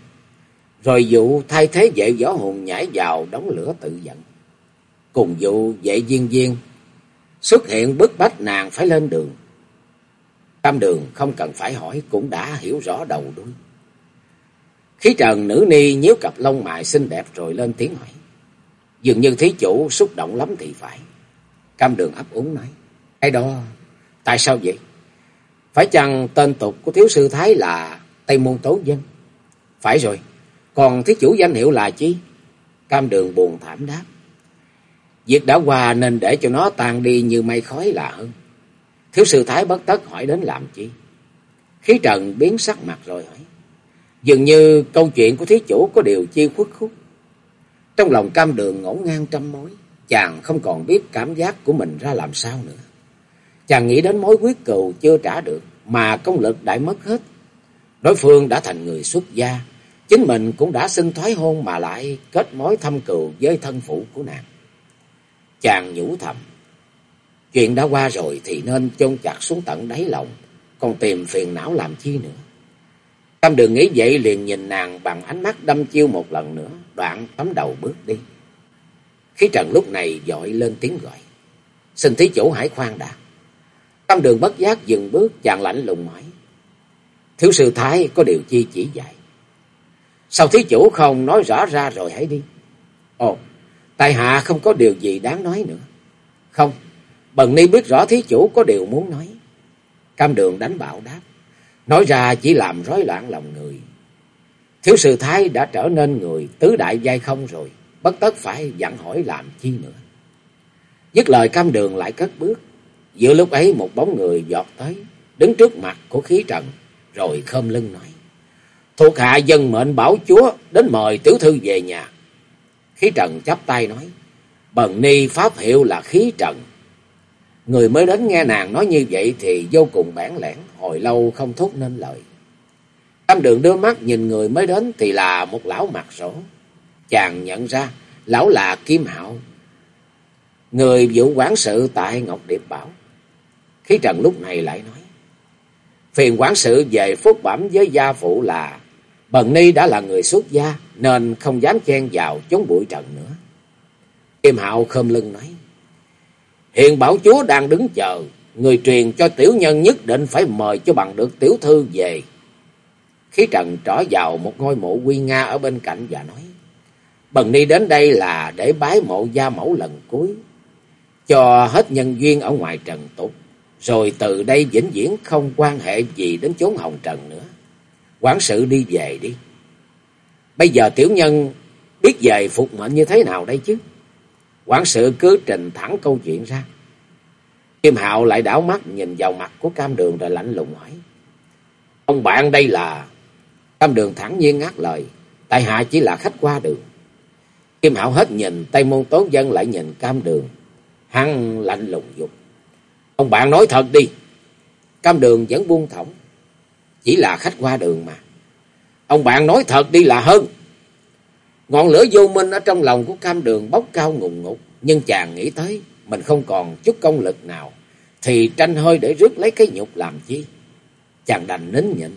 Rồi dụ thay thế vệ võ hồn nhảy vào đóng lửa tự giận. Cùng dụ vệ viên viên xuất hiện bức bách nàng phải lên đường. Tam đường không cần phải hỏi cũng đã hiểu rõ đầu đuôi. Khí trần nữ ni nhíu cặp lông mày xinh đẹp rồi lên tiếng hỏi. Dường như thí chủ xúc động lắm thì phải. Cam đường ấp úng nói. Cái đó, tại sao vậy? Phải chăng tên tục của thiếu sư Thái là Tây Môn Tố Dân? Phải rồi, còn thí chủ danh hiệu là chi? Cam đường buồn thảm đáp. Việc đã qua nên để cho nó tan đi như mây khói là hơn. Thiếu sư Thái bất tất hỏi đến làm chi. Khí trần biến sắc mặt rồi hỏi. Dường như câu chuyện của thí chủ có điều chi khuất khúc. Trong lòng cam đường ngổn ngang trăm mối. Chàng không còn biết cảm giác của mình ra làm sao nữa. Chàng nghĩ đến mối quyết cừu chưa trả được. Mà công lực đã mất hết. Đối phương đã thành người xuất gia. Chính mình cũng đã xin thoái hôn mà lại kết mối thâm cừu với thân phụ của nàng. Chàng nhủ thầm. Chuyện đã qua rồi thì nên chôn chặt xuống tận đáy lòng. Còn tìm phiền não làm chi nữa. Tam đường nghĩ vậy, liền nhìn nàng bằng ánh mắt đâm chiêu một lần nữa. Đoạn tấm đầu bước đi. Khí trần lúc này dội lên tiếng gọi. Xin thí chủ hãy khoan đã. Tam đường bất giác dừng bước, chàng lạnh lùng hỏi. Thiếu sư Thái có điều chi chỉ dạy. Sao thí chủ không nói rõ ra rồi hãy đi. Ồ, tại hạ không có điều gì đáng nói nữa. Không, bần ni biết rõ thí chủ có điều muốn nói. Cam đường đánh bạo đáp. Nói ra chỉ làm rối loạn lòng người. Thiếu sư Thái đã trở nên người tứ đại giai không rồi. Bất tất phải dặn hỏi làm chi nữa. Dứt lời cam đường lại cất bước. Giữa lúc ấy một bóng người giọt tới. Đứng trước mặt của khí trần. Rồi khom lưng nói. Thuộc hạ dân mệnh bảo chúa đến mời tiểu thư về nhà. Khí trần chắp tay nói. Bần ni pháp hiệu là khí trần. Người mới đến nghe nàng nói như vậy thì vô cùng bản lẻn, hồi lâu không thốt nên lời. Tam đường đưa mắt nhìn người mới đến thì là một lão mặt sổ. Chàng nhận ra lão là Kim Hạo, người vụ quản sự tại Ngọc Điệp Bảo. Khí trần lúc này lại nói. Phiền quản sự về phúc bẩm với gia phụ là Bần Ni đã là người xuất gia, nên không dám chen vào chống bụi trần nữa. Kim Hạo khom lưng nói. Hiện bảo chúa đang đứng chờ. Người truyền cho tiểu nhân nhất định phải mời cho bằng được tiểu thư về. Khí trần trỏ vào một ngôi mộ quy Nga ở bên cạnh và nói. Bần ni đến đây là để bái mộ gia mẫu lần cuối. Cho hết nhân duyên ở ngoài trần tục. Rồi từ đây vĩnh viễn không quan hệ gì đến chốn hồng trần nữa. Quản sự đi về đi. Bây giờ tiểu nhân biết về phục mệnh như thế nào đây chứ? Quản sự cứ trình thẳng câu chuyện ra. Kim Hạo lại đảo mắt nhìn vào mặt của cam đường rồi lạnh lùng hỏi. Ông bạn đây là... Cam đường thẳng nhiên ngắt lời. Tại hạ chỉ là khách qua đường. Kim Hạo hết nhìn, Tây Môn Tốn Dân lại nhìn cam đường. Hắn lạnh lùng dục. Ông bạn nói thật đi. Cam đường vẫn buông thõng. Chỉ là khách qua đường mà. Ông bạn nói thật đi là hơn. Ngọn lửa vô minh ở trong lòng của cam đường bốc cao ngùng ngục. Nhưng chàng nghĩ tới mình không còn chút công lực nào. Thì tranh hơi để rước lấy cái nhục làm chi. Chàng đành nín nhịn.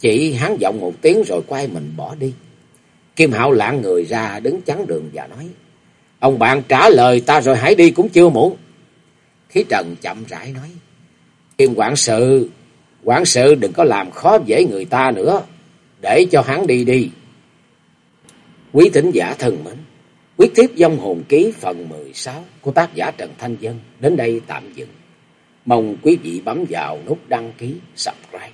Chỉ hắn giọng một tiếng rồi quay mình bỏ đi. Kim Hạo lạng người ra đứng chắn đường và nói. Ông bạn trả lời ta rồi hãy đi cũng chưa muộn. Khí Trần chậm rãi nói. Kim quản sự, quản sự đừng có làm khó dễ người ta nữa. Để cho hắn đi đi. Quý thính giả thân mến. Quyết tiếp dông hồn ký phần 16 của tác giả Trần Thanh Dân đến đây tạm dừng. Mong quý vị bấm vào nút đăng ký, subscribe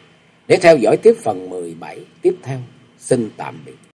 để theo dõi tiếp phần 17 tiếp theo. Xin tạm biệt.